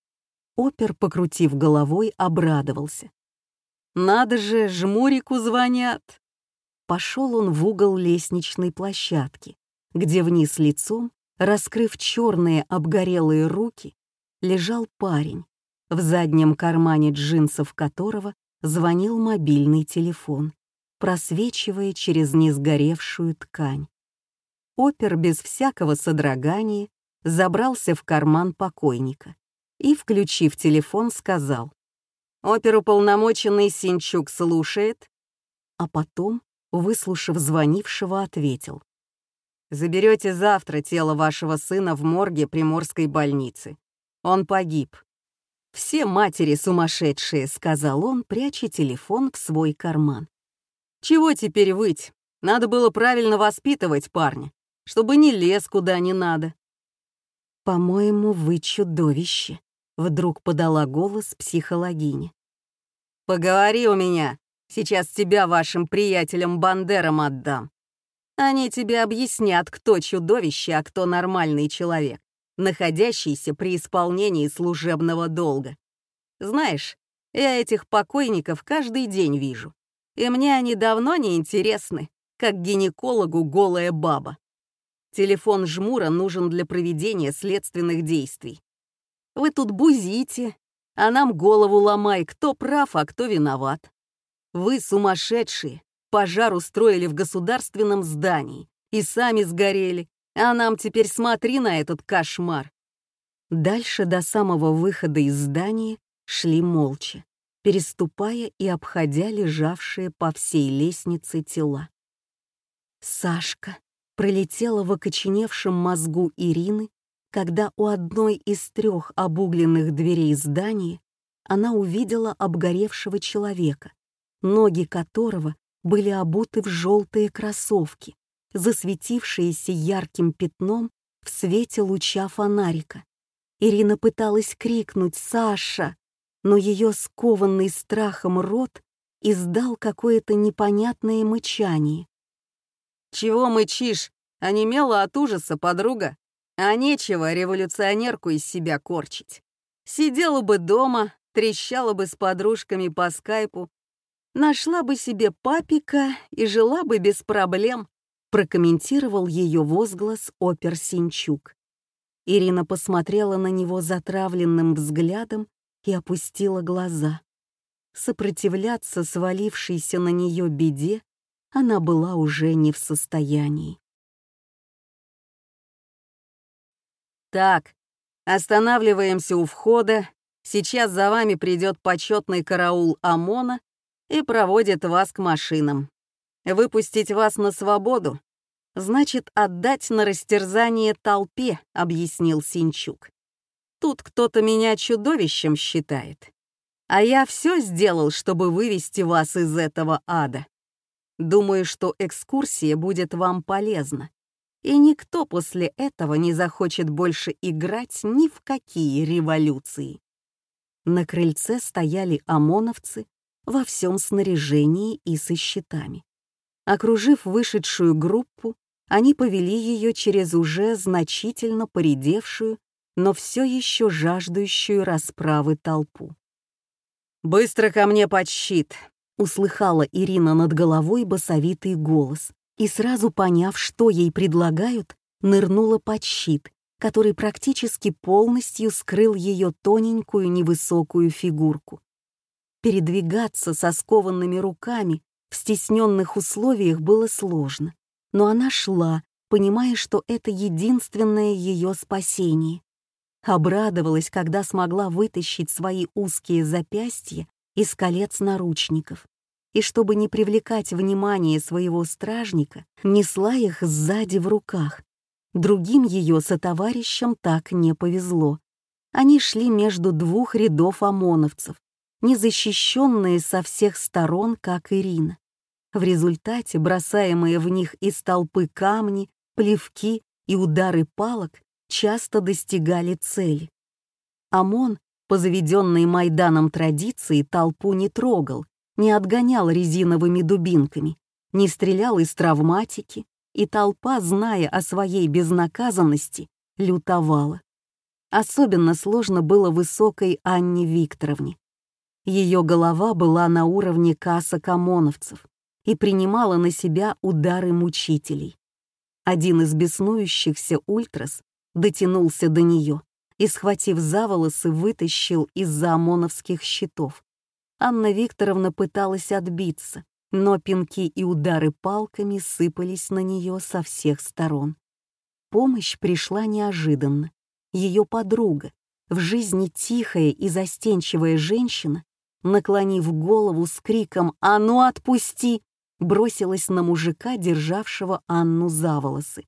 Опер, покрутив головой, обрадовался. «Надо же, жмурику звонят!» Пошел он в угол лестничной площадки, где вниз лицом, раскрыв черные обгорелые руки, лежал парень, в заднем кармане джинсов которого звонил мобильный телефон, просвечивая через несгоревшую ткань. Опер без всякого содрогания забрался в карман покойника и, включив телефон, сказал «Оперуполномоченный Синчук слушает», а потом, выслушав звонившего, ответил «Заберете завтра тело вашего сына в морге Приморской больницы. Он погиб». «Все матери сумасшедшие», — сказал он, пряча телефон в свой карман. «Чего теперь выть? Надо было правильно воспитывать парня, чтобы не лез куда не надо». «По-моему, вы чудовище», — вдруг подала голос психологиня. «Поговори у меня, сейчас тебя вашим приятелям-бандерам отдам. Они тебе объяснят, кто чудовище, а кто нормальный человек находящийся при исполнении служебного долга. Знаешь, я этих покойников каждый день вижу, и мне они давно не интересны, как гинекологу голая баба. Телефон жмура нужен для проведения следственных действий. Вы тут бузите, а нам голову ломай, кто прав, а кто виноват. Вы сумасшедшие, пожар устроили в государственном здании и сами сгорели, а нам теперь смотри на этот кошмар. Дальше до самого выхода из здания шли молча, переступая и обходя лежавшие по всей лестнице тела. Сашка пролетела в окоченевшем мозгу Ирины, когда у одной из трех обугленных дверей здания она увидела обгоревшего человека, ноги которого были обуты в желтые кроссовки, засветившиеся ярким пятном в свете луча фонарика. Ирина пыталась крикнуть «Саша!», но ее скованный страхом рот издал какое-то непонятное мычание. «Чего мычишь? Онемела от ужаса, подруга. А нечего революционерку из себя корчить. Сидела бы дома, трещала бы с подружками по скайпу, нашла бы себе папика и жила бы без проблем прокомментировал ее возглас опер Синчук. Ирина посмотрела на него затравленным взглядом и опустила глаза. Сопротивляться свалившейся на нее беде она была уже не в состоянии. «Так, останавливаемся у входа. Сейчас за вами придет почетный караул ОМОНа и проводит вас к машинам. Выпустить вас на свободу значит отдать на растерзание толпе, объяснил Синчук. Тут кто-то меня чудовищем считает. А я все сделал, чтобы вывести вас из этого ада. Думаю, что экскурсия будет вам полезна. И никто после этого не захочет больше играть ни в какие революции. На крыльце стояли ОМОНовцы во всем снаряжении и со щитами. Окружив вышедшую группу, они повели ее через уже значительно поредевшую, но все еще жаждущую расправы толпу. «Быстро ко мне под щит!» — услыхала Ирина над головой басовитый голос и, сразу поняв, что ей предлагают, нырнула под щит, который практически полностью скрыл ее тоненькую невысокую фигурку. Передвигаться со скованными руками в стесненных условиях было сложно, но она шла, понимая, что это единственное ее спасение. Обрадовалась, когда смогла вытащить свои узкие запястья из колец наручников, и чтобы не привлекать внимание своего стражника, несла их сзади в руках. Другим ее сотоварищам так не повезло. Они шли между двух рядов ОМОНовцев, незащищенные со всех сторон, как Ирина. В результате бросаемые в них из толпы камни, плевки и удары палок часто достигали цели. ОМОН, по заведенной Майданом традиции, толпу не трогал, не отгонял резиновыми дубинками, не стрелял из травматики, и толпа, зная о своей безнаказанности, лютовала. Особенно сложно было высокой Анне Викторовне. Ее голова была на уровне касса комоновцев и принимала на себя удары мучителей. Один из беснующихся ультрас дотянулся до нее и, схватив за волосы, вытащил из-за ОМОНовских щитов. Анна Викторовна пыталась отбиться, но пинки и удары палками сыпались на нее со всех сторон. Помощь пришла неожиданно ее подруга, в жизни тихая и застенчивая женщина, наклонив голову с криком «А ну отпусти!», бросилась на мужика, державшего Анну за волосы.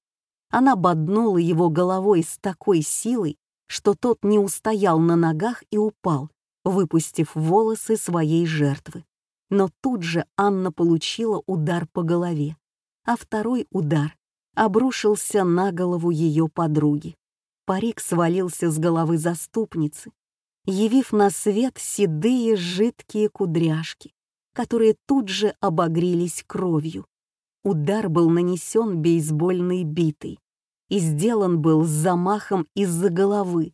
Она боднула его головой с такой силой, что тот не устоял на ногах и упал, выпустив волосы своей жертвы. Но тут же Анна получила удар по голове, а второй удар обрушился на голову ее подруги парик свалился с головы заступницы, явив на свет седые жидкие кудряшки, которые тут же обогрелись кровью. Удар был нанесен бейсбольной битой и сделан был с замахом из-за головы,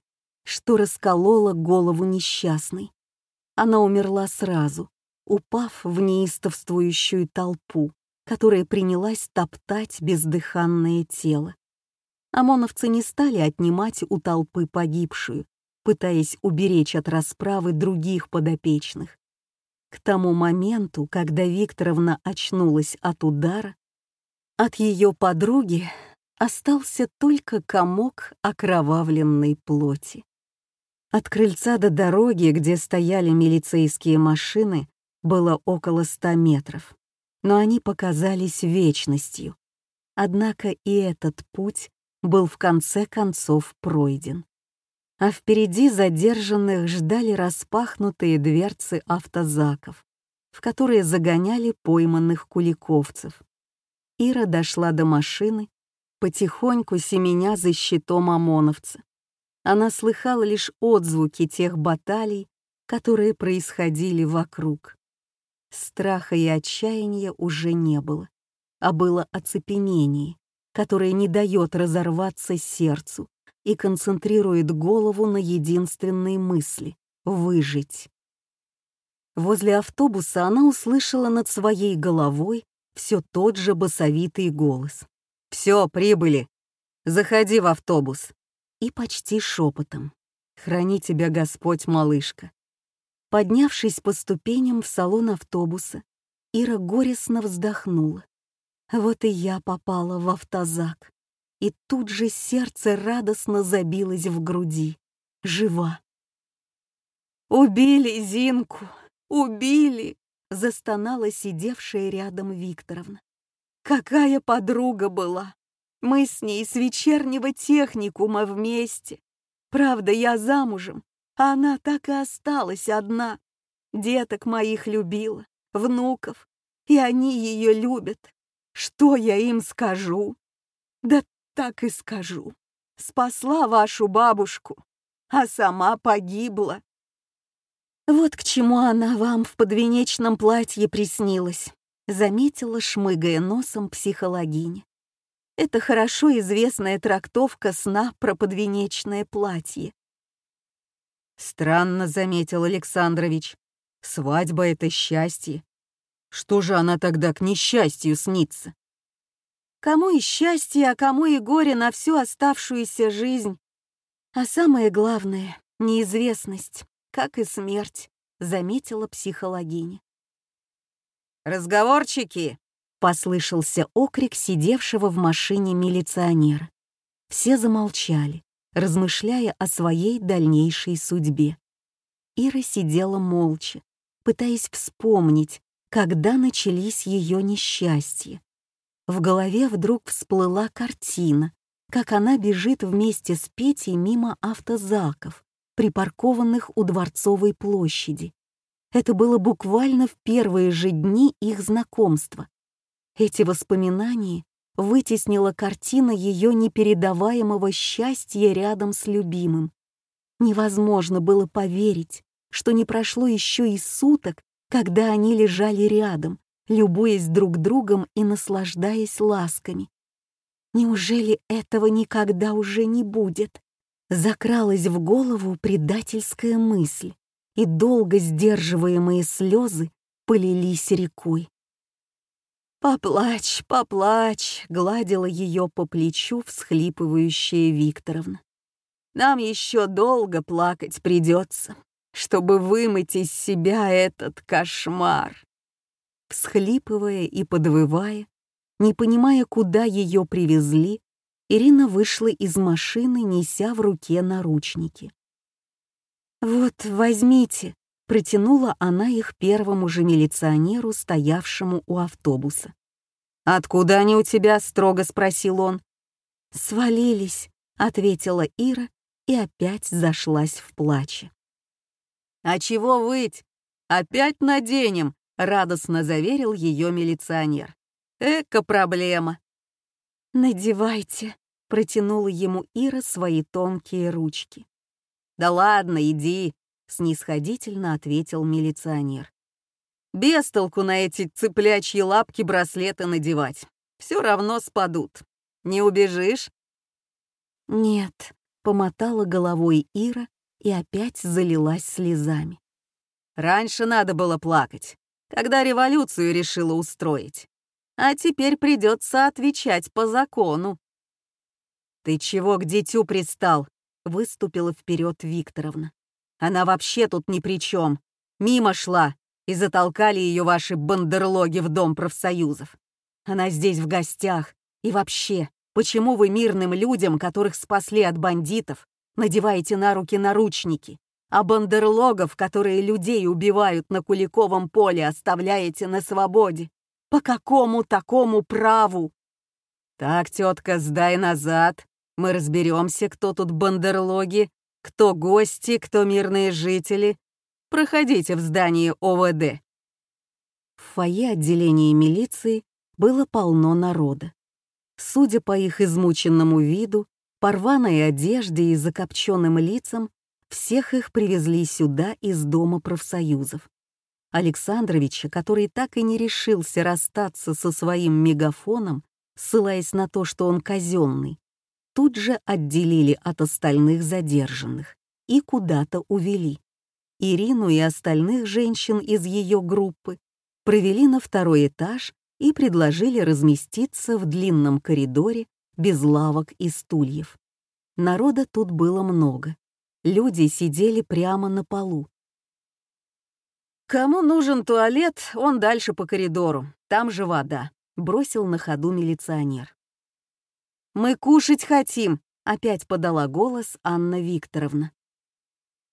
что раскололо голову несчастной. Она умерла сразу, упав в неистовствующую толпу, которая принялась топтать бездыханное тело. ОМОНовцы не стали отнимать у толпы погибшую, пытаясь уберечь от расправы других подопечных. К тому моменту, когда Викторовна очнулась от удара, от ее подруги остался только комок окровавленной плоти. От крыльца до дороги, где стояли милицейские машины, было около ста метров, но они показались вечностью. Однако и этот путь был в конце концов пройден. А впереди задержанных ждали распахнутые дверцы автозаков, в которые загоняли пойманных куликовцев. Ира дошла до машины, потихоньку семеня за щитом ОМОНовца. Она слыхала лишь отзвуки тех баталий, которые происходили вокруг. Страха и отчаяния уже не было, а было оцепенение, которое не дает разорваться сердцу и концентрирует голову на единственной мысли — выжить. Возле автобуса она услышала над своей головой все тот же басовитый голос. «Все, прибыли! Заходи в автобус!» И почти шепотом. «Храни тебя Господь, малышка!» Поднявшись по ступеням в салон автобуса, Ира горестно вздохнула. Вот и я попала в автозак. И тут же сердце радостно забилось в груди. Жива. «Убили Зинку! Убили!» — застонала сидевшая рядом Викторовна. «Какая подруга была! Мы с ней с вечернего техникума вместе. Правда, я замужем, а она так и осталась одна. Деток моих любила, внуков, и они ее любят. Что я им скажу? Да так и скажу. Спасла вашу бабушку, а сама погибла. Вот к чему она вам в подвенечном платье приснилась, заметила, шмыгая носом психологиня. Это хорошо известная трактовка сна про подвенечное платье. Странно, заметил Александрович. Свадьба — это счастье. Что же она тогда к несчастью снится? Кому и счастье, а кому и горе на всю оставшуюся жизнь. А самое главное — неизвестность, как и смерть, заметила психологиня. «Разговорчики!» — послышался окрик сидевшего в машине милиционера. Все замолчали, размышляя о своей дальнейшей судьбе. Ира сидела молча, пытаясь вспомнить, когда начались ее несчастья. В голове вдруг всплыла картина, как она бежит вместе с Петей мимо автозаков, припаркованных у Дворцовой площади. Это было буквально в первые же дни их знакомства. Эти воспоминания вытеснила картина ее непередаваемого счастья рядом с любимым. Невозможно было поверить, что не прошло еще и суток, когда они лежали рядом, любуясь друг другом и наслаждаясь ласками. Неужели этого никогда уже не будет? Закралась в голову предательская мысль, и долго сдерживаемые слезы полились рекой. «Поплачь, поплачь», — гладила ее по плечу всхлипывающая Викторовна. «Нам еще долго плакать придется, чтобы вымыть из себя этот кошмар». Всхлипывая и подвывая, не понимая, куда ее привезли, Ирина вышла из машины, неся в руке наручники. «Вот, возьмите», — протянула она их первому же милиционеру, стоявшему у автобуса. «Откуда они у тебя?» — строго спросил он. «Свалились», — ответила Ира и опять зашлась в плаче. «А чего выть? Опять наденем», — радостно заверил ее милиционер. Эка проблема. «Надевайте», — протянула ему Ира свои тонкие ручки. «Да ладно, иди», — снисходительно ответил милиционер. «Без толку на эти цыплячьи лапки браслеты надевать. Все равно спадут. Не убежишь?» «Нет», — помотала головой Ира и опять залилась слезами. «Раньше надо было плакать, когда революцию решила устроить а теперь придется отвечать по закону. «Ты чего к дитю пристал?» — выступила вперед Викторовна. «Она вообще тут ни при чем. Мимо шла, и затолкали ее ваши бандерлоги в Дом профсоюзов. Она здесь в гостях. И вообще, почему вы мирным людям, которых спасли от бандитов, надеваете на руки наручники, а бандерлогов, которые людей убивают на Куликовом поле, оставляете на свободе? По какому такому праву? Так, тетка, сдай назад. Мы разберемся, кто тут бандерлоги, кто гости, кто мирные жители. Проходите в здание ОВД. В фойе отделения милиции было полно народа. Судя по их измученному виду, порванной одежде и закопченным лицам, всех их привезли сюда из Дома профсоюзов. Александровича, который так и не решился расстаться со своим мегафоном, ссылаясь на то, что он казенный, тут же отделили от остальных задержанных и куда-то увели. Ирину и остальных женщин из ее группы провели на второй этаж и предложили разместиться в длинном коридоре без лавок и стульев. Народа тут было много. Люди сидели прямо на полу, «Кому нужен туалет, он дальше по коридору. Там же вода», — бросил на ходу милиционер. «Мы кушать хотим», — опять подала голос Анна Викторовна.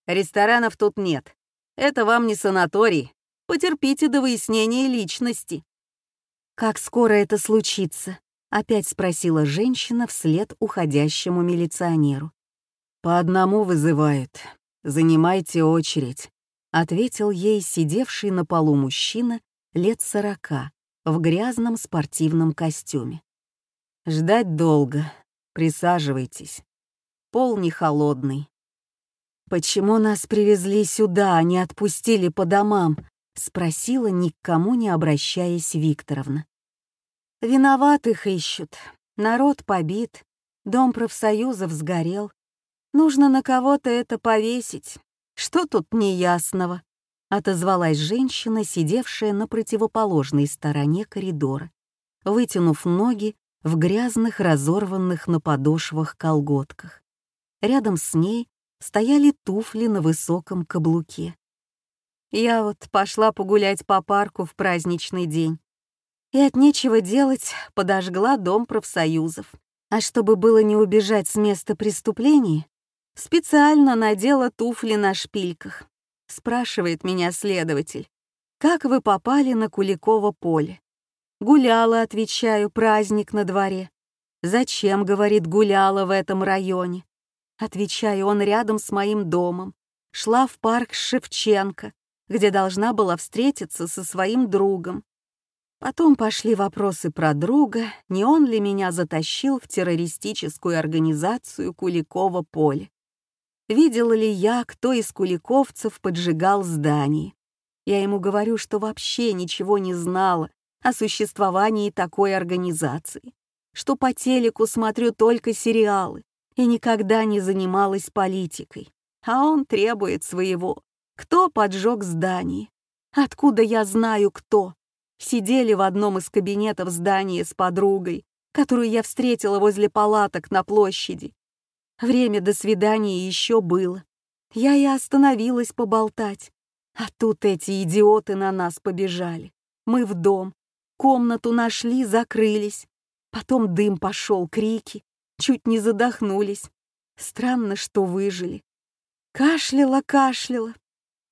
«Ресторанов тут нет. Это вам не санаторий. Потерпите до выяснения личности». «Как скоро это случится?» — опять спросила женщина вслед уходящему милиционеру. «По одному вызывают. Занимайте очередь», — ответил ей сидевший на полу мужчина лет сорока в грязном спортивном костюме. «Ждать долго. Присаживайтесь. Пол не холодный». «Почему нас привезли сюда, а не отпустили по домам?» — спросила, ни к кому не обращаясь Викторовна. «Виноватых ищут. Народ побит. Дом профсоюзов сгорел. Нужно на кого-то это повесить. «Что тут неясного?» — отозвалась женщина, сидевшая на противоположной стороне коридора, вытянув ноги в грязных, разорванных на подошвах колготках. Рядом с ней стояли туфли на высоком каблуке. Я вот пошла погулять по парку в праздничный день. И от нечего делать подожгла дом профсоюзов. А чтобы было не убежать с места преступления, Специально надела туфли на шпильках. Спрашивает меня следователь, как вы попали на Куликово поле? Гуляла, отвечаю, праздник на дворе. Зачем, говорит, гуляла в этом районе? Отвечаю, он рядом с моим домом. Шла в парк Шевченко, где должна была встретиться со своим другом. Потом пошли вопросы про друга, не он ли меня затащил в террористическую организацию Куликово поле видела ли я, кто из куликовцев поджигал здание. Я ему говорю, что вообще ничего не знала, о существовании такой организации, что по телеку смотрю только сериалы и никогда не занималась политикой. А он требует своего. Кто поджег здание? Откуда я знаю, кто? Сидели в одном из кабинетов здания с подругой, которую я встретила возле палаток на площади. Время до свидания еще было. Я и остановилась поболтать. А тут эти идиоты на нас побежали. Мы в дом. Комнату нашли, закрылись. Потом дым пошел, крики. Чуть не задохнулись. Странно, что выжили. Кашляла, кашляла.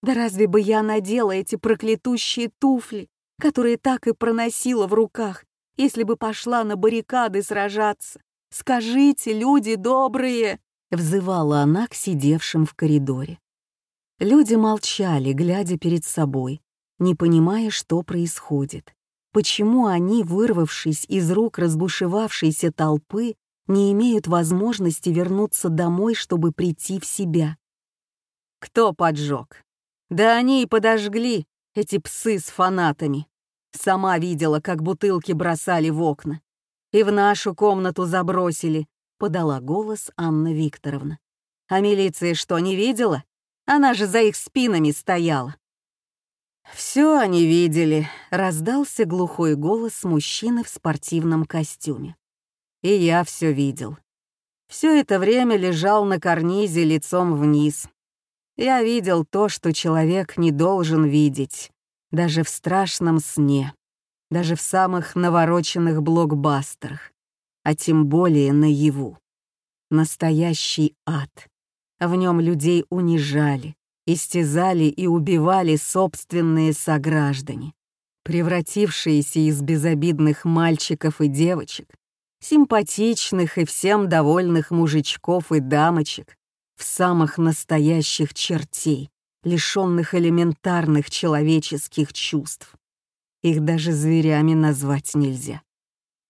Да разве бы я надела эти проклятущие туфли, которые так и проносила в руках, если бы пошла на баррикады сражаться? Скажите, люди добрые!» — взывала она к сидевшим в коридоре. Люди молчали, глядя перед собой, не понимая, что происходит. Почему они, вырвавшись из рук разбушевавшейся толпы, не имеют возможности вернуться домой, чтобы прийти в себя? Кто поджег? Да они и подожгли, эти псы с фанатами. Сама видела, как бутылки бросали в окна. И в нашу комнату забросили, подала голос Анна Викторовна. А милиция что, не видела? Она же за их спинами стояла. «Все они видели», — раздался глухой голос мужчины в спортивном костюме. «И я все видел. Все это время лежал на карнизе лицом вниз. Я видел то, что человек не должен видеть, даже в страшном сне, даже в самых навороченных блокбастерах, а тем более наяву. Настоящий ад. В нем людей унижали, истязали и убивали собственные сограждане, превратившиеся из безобидных мальчиков и девочек, симпатичных и всем довольных мужичков и дамочек, в самых настоящих чертей, лишенных элементарных человеческих чувств. Их даже зверями назвать нельзя.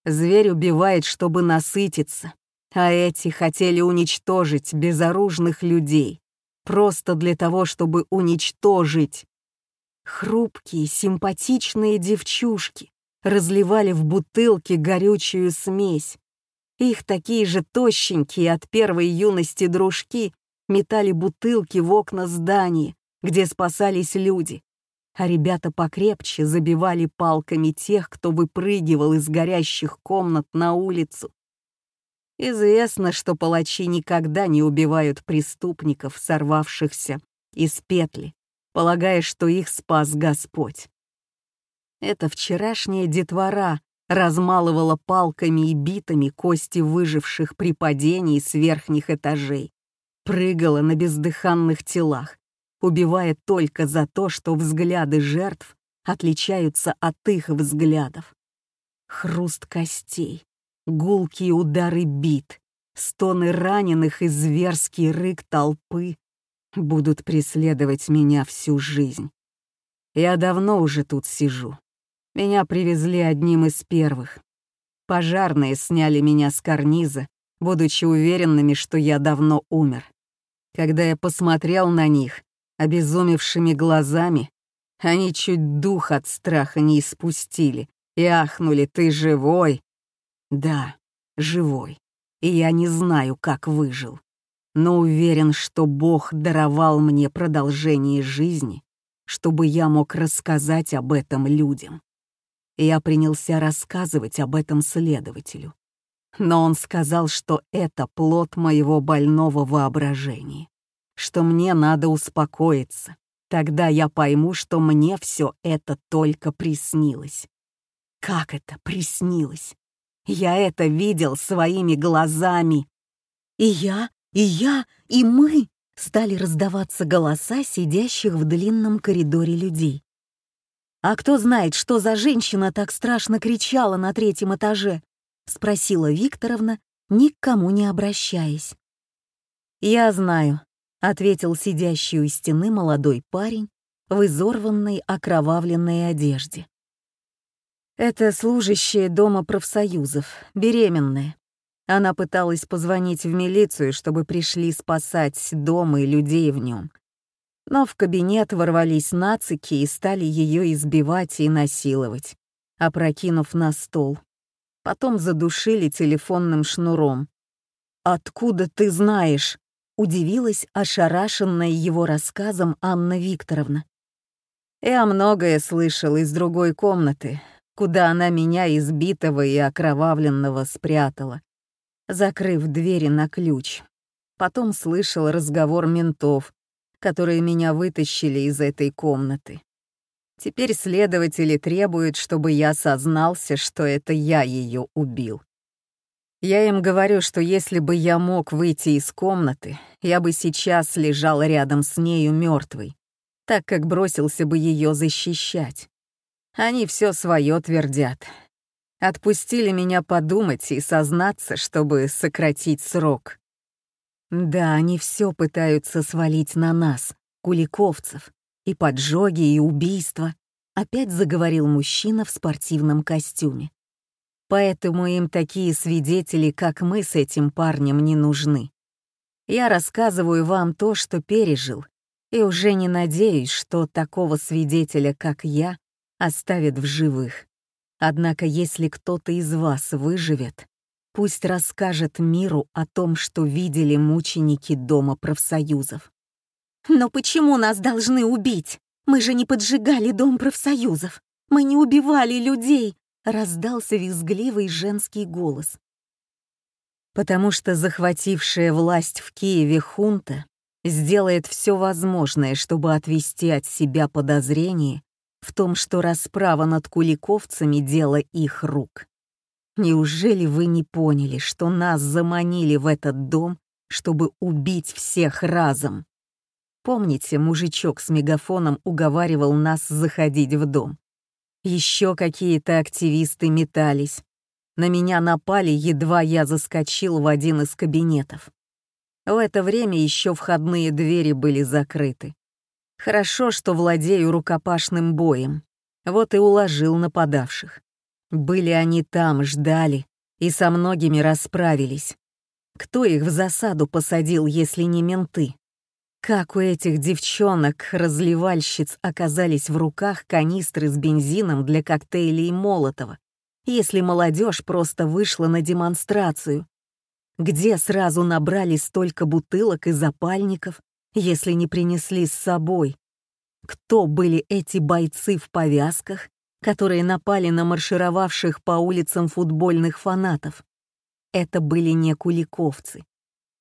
Зверь убивает, чтобы насытиться, а эти хотели уничтожить безоружных людей, просто для того, чтобы уничтожить. Хрупкие, симпатичные девчушки разливали в бутылке горючую смесь. Их такие же тощенькие от первой юности дружки метали бутылки в окна здания, где спасались люди, а ребята покрепче забивали палками тех, кто выпрыгивал из горящих комнат на улицу. Известно, что палачи никогда не убивают преступников, сорвавшихся из петли, полагая, что их спас Господь. Это вчерашняя детвора размалывала палками и битами кости выживших при падении с верхних этажей, прыгала на бездыханных телах, убивая только за то, что взгляды жертв отличаются от их взглядов. Хруст костей, гулкие удары бит, стоны раненых и зверский рык толпы будут преследовать меня всю жизнь. Я давно уже тут сижу. Меня привезли одним из первых. Пожарные сняли меня с карниза, будучи уверенными, что я давно умер. Когда я посмотрел на них, обезумевшими глазами, они чуть дух от страха не испустили и ахнули «Ты живой?» Да, живой. И я не знаю, как выжил. Но уверен, что Бог даровал мне продолжение жизни, чтобы я мог рассказать об этом людям. Я принялся рассказывать об этом следователю. Но он сказал, что это плод моего больного воображения что мне надо успокоиться. Тогда я пойму, что мне все это только приснилось. Как это приснилось? Я это видел своими глазами. И я, и я, и мы стали раздаваться голоса сидящих в длинном коридоре людей. «А кто знает, что за женщина так страшно кричала на третьем этаже?» — спросила Викторовна, ни к кому не обращаясь. «Я знаю», — ответил сидящий у стены молодой парень в изорванной окровавленной одежде. «Это служащая дома профсоюзов, беременная. Она пыталась позвонить в милицию, чтобы пришли спасать дом и людей в нем. Но в кабинет ворвались нацики и стали ее избивать и насиловать. опрокинув на стол. Потом задушили телефонным шнуром. «Откуда ты знаешь?» — удивилась ошарашенная его рассказом Анна Викторовна. «Я многое слышал из другой комнаты, куда она меня избитого и окровавленного спрятала, закрыв двери на ключ. Потом слышал разговор ментов, которые меня вытащили из этой комнаты. Теперь следователи требуют, чтобы я сознался, что это я ее убил. Я им говорю, что если бы я мог выйти из комнаты, я бы сейчас лежал рядом с нею мертвый, так как бросился бы ее защищать. Они все свое твердят. Отпустили меня подумать и сознаться, чтобы сократить срок. Да, они все пытаются свалить на нас, куликовцев, и поджоги, и убийства. Опять заговорил мужчина в спортивном костюме. Поэтому им такие свидетели, как мы с этим парнем, не нужны. Я рассказываю вам то, что пережил, и уже не надеюсь, что такого свидетеля, как я, оставят в живых. Однако если кто-то из вас выживет, Пусть расскажет миру о том, что видели мученики Дома профсоюзов. «Но почему нас должны убить? Мы же не поджигали Дом профсоюзов. Мы не убивали людей!» — раздался визгливый женский голос. «Потому что захватившая власть в Киеве хунта сделает все возможное, чтобы отвести от себя подозрение в том, что расправа над куликовцами — дело их рук. Неужели вы не поняли, что нас заманили в этот дом, чтобы убить всех разом? Помните, мужичок с мегафоном уговаривал нас заходить в дом? Еще какие-то активисты метались. На меня напали, едва я заскочил в один из кабинетов. В это время еще входные двери были закрыты. Хорошо, что владею рукопашным боем. Вот и уложил нападавших. Были они там, ждали, и со многими расправились. Кто их в засаду посадил, если не менты? Как у этих девчонок-разливальщиц оказались в руках канистры с бензином для коктейлей Молотова, если молодежь просто вышла на демонстрацию? Где сразу набрали столько бутылок и запальников, если не принесли с собой? Кто были эти бойцы в повязках которые напали на маршировавших по улицам футбольных фанатов. Это были не куликовцы.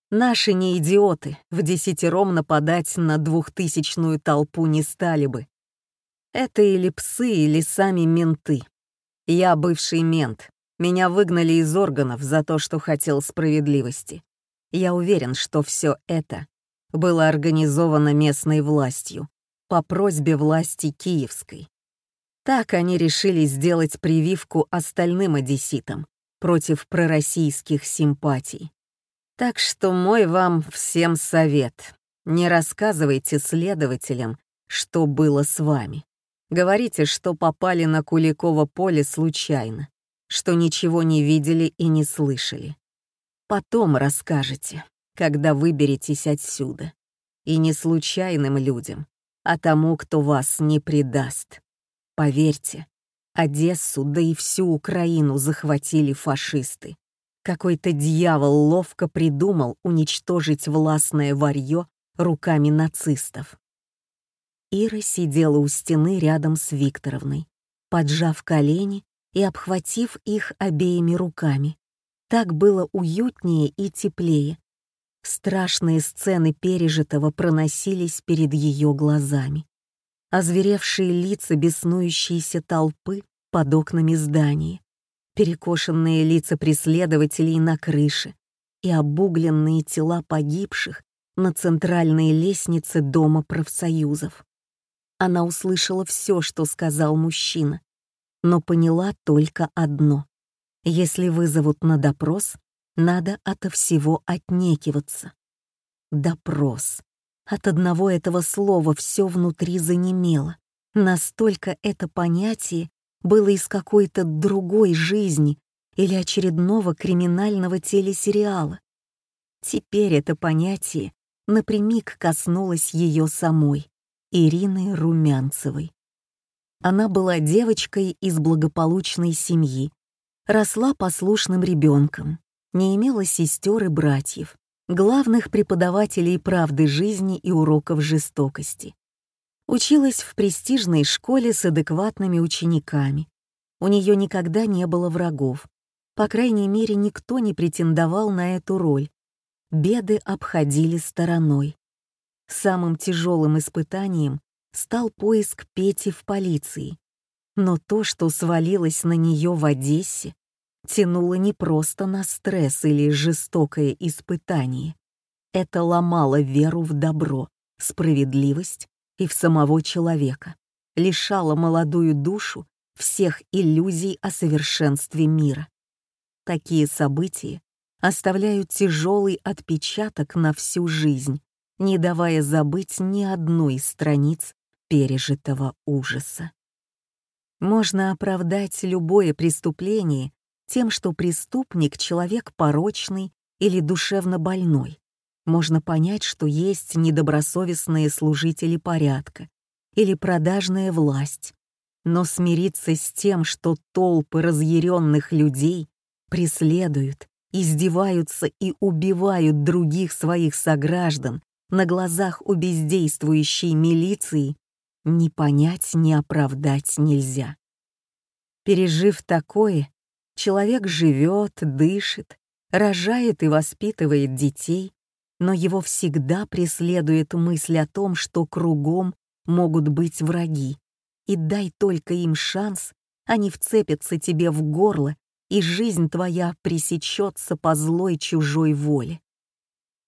Наши не идиоты, в десятером нападать на двухтысячную толпу не стали бы. Это или псы, или сами менты. Я бывший мент. Меня выгнали из органов за то, что хотел справедливости. Я уверен, что все это было организовано местной властью по просьбе власти киевской. Так они решили сделать прививку остальным одесситам против пророссийских симпатий. Так что мой вам всем совет. Не рассказывайте следователям, что было с вами. Говорите, что попали на Куликово поле случайно, что ничего не видели и не слышали. Потом расскажете, когда выберетесь отсюда. И не случайным людям, а тому, кто вас не предаст. Поверьте, Одессу, да и всю Украину захватили фашисты. Какой-то дьявол ловко придумал уничтожить властное варьё руками нацистов. Ира сидела у стены рядом с Викторовной, поджав колени и обхватив их обеими руками. Так было уютнее и теплее. Страшные сцены пережитого проносились перед ее глазами озверевшие лица беснующейся толпы под окнами здания, перекошенные лица преследователей на крыше и обугленные тела погибших на центральной лестнице Дома профсоюзов. Она услышала все, что сказал мужчина, но поняла только одно. Если вызовут на допрос, надо ото всего отнекиваться. Допрос. От одного этого слова все внутри занемело. Настолько это понятие было из какой-то другой жизни или очередного криминального телесериала. Теперь это понятие напрямик коснулось ее самой, Ирины Румянцевой. Она была девочкой из благополучной семьи, росла послушным ребенком, не имела сестер и братьев, главных преподавателей правды жизни и уроков жестокости. Училась в престижной школе с адекватными учениками. У нее никогда не было врагов. По крайней мере, никто не претендовал на эту роль. Беды обходили стороной. Самым тяжелым испытанием стал поиск Пети в полиции. Но то, что свалилось на нее в Одессе, тянуло не просто на стресс или жестокое испытание. Это ломало веру в добро, справедливость и в самого человека, лишало молодую душу всех иллюзий о совершенстве мира. Такие события оставляют тяжелый отпечаток на всю жизнь, не давая забыть ни одной из страниц пережитого ужаса. Можно оправдать любое преступление тем, что преступник — человек порочный или душевно больной. Можно понять, что есть недобросовестные служители порядка или продажная власть. Но смириться с тем, что толпы разъяренных людей преследуют, издеваются и убивают других своих сограждан на глазах у бездействующей милиции, ни понять, ни оправдать нельзя. Пережив такое, человек живет, дышит, рожает и воспитывает детей, но его всегда преследует мысль о том, что кругом могут быть враги, и дай только им шанс, они вцепятся тебе в горло, и жизнь твоя пресечется по злой чужой воле.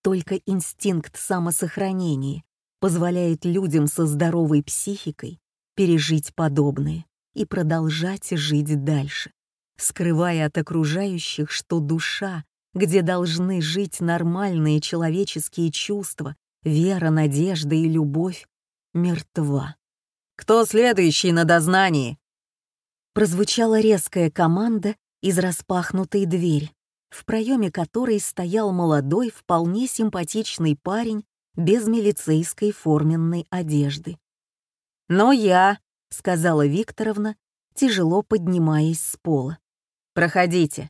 Только инстинкт самосохранения позволяет людям со здоровой психикой пережить подобное и продолжать жить дальше, скрывая от окружающих, что душа, где должны жить нормальные человеческие чувства, вера, надежда и любовь, мертва. «Кто следующий на дознании?» Прозвучала резкая команда из распахнутой двери, в проеме которой стоял молодой, вполне симпатичный парень без милицейской форменной одежды. «Но я», — сказала Викторовна, тяжело поднимаясь с пола. «Проходите».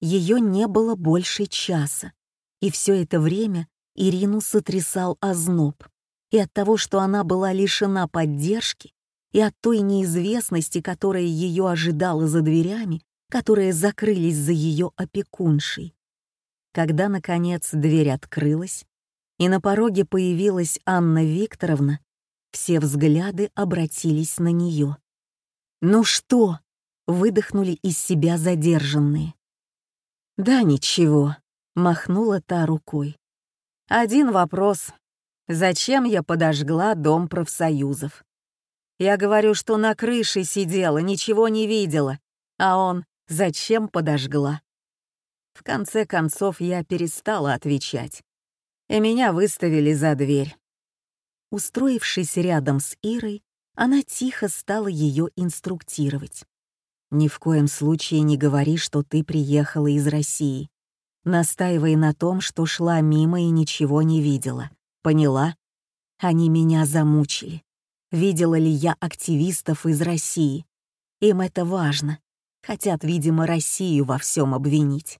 Ее не было больше часа, и все это время Ирину сотрясал озноб. И от того, что она была лишена поддержки, и от той неизвестности, которая ее ожидала за дверями, которые закрылись за ее опекуншей. Когда, наконец, дверь открылась, и на пороге появилась Анна Викторовна, все взгляды обратились на нее. «Ну что?» — выдохнули из себя задержанные. «Да ничего», — махнула та рукой. «Один вопрос. Зачем я подожгла дом профсоюзов? Я говорю, что на крыше сидела, ничего не видела, а он «зачем подожгла?» В конце концов я перестала отвечать и меня выставили за дверь. Устроившись рядом с Ирой, она тихо стала ее инструктировать. «Ни в коем случае не говори, что ты приехала из России. Настаивай на том, что шла мимо и ничего не видела. Поняла? Они меня замучили. Видела ли я активистов из России? Им это важно. Хотят, видимо, Россию во всем обвинить.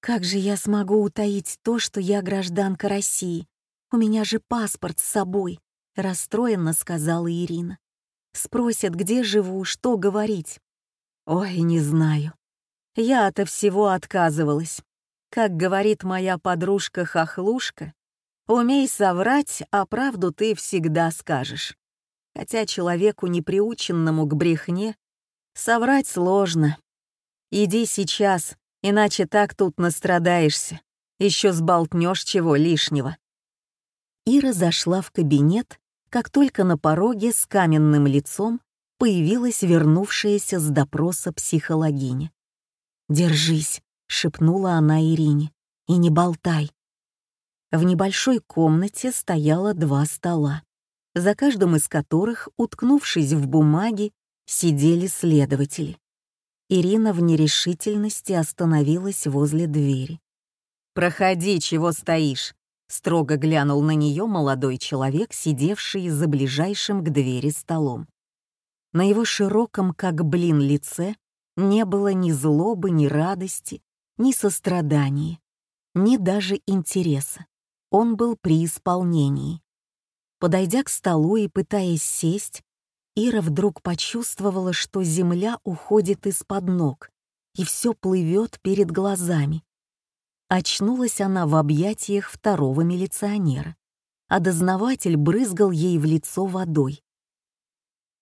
Как же я смогу утаить то, что я гражданка России? У меня же паспорт с собой, расстроенно сказала Ирина. Спросят, где живу, что говорить. Ой, не знаю. Я от всего отказывалась. Как говорит моя подружка-хохлушка, умей соврать, а правду ты всегда скажешь. Хотя человеку, неприученному к брехне, соврать сложно. Иди сейчас, Иначе так тут настрадаешься. Еще сболтнешь чего лишнего. Ира зашла в кабинет, как только на пороге с каменным лицом появилась вернувшаяся с допроса психологиня. «Держись», — шепнула она Ирине, — «и не болтай». В небольшой комнате стояло два стола, за каждым из которых, уткнувшись в бумаги, сидели следователи. Ирина в нерешительности остановилась возле двери. «Проходи, чего стоишь», — строго глянул на нее молодой человек, сидевший за ближайшим к двери столом. На его широком, как блин, лице не было ни злобы, ни радости, ни сострадания, ни даже интереса. Он был при исполнении. Подойдя к столу и пытаясь сесть, Ира вдруг почувствовала, что земля уходит из-под ног, и все плывет перед глазами. Очнулась она в объятиях второго милиционера, а дознаватель брызгал ей в лицо водой.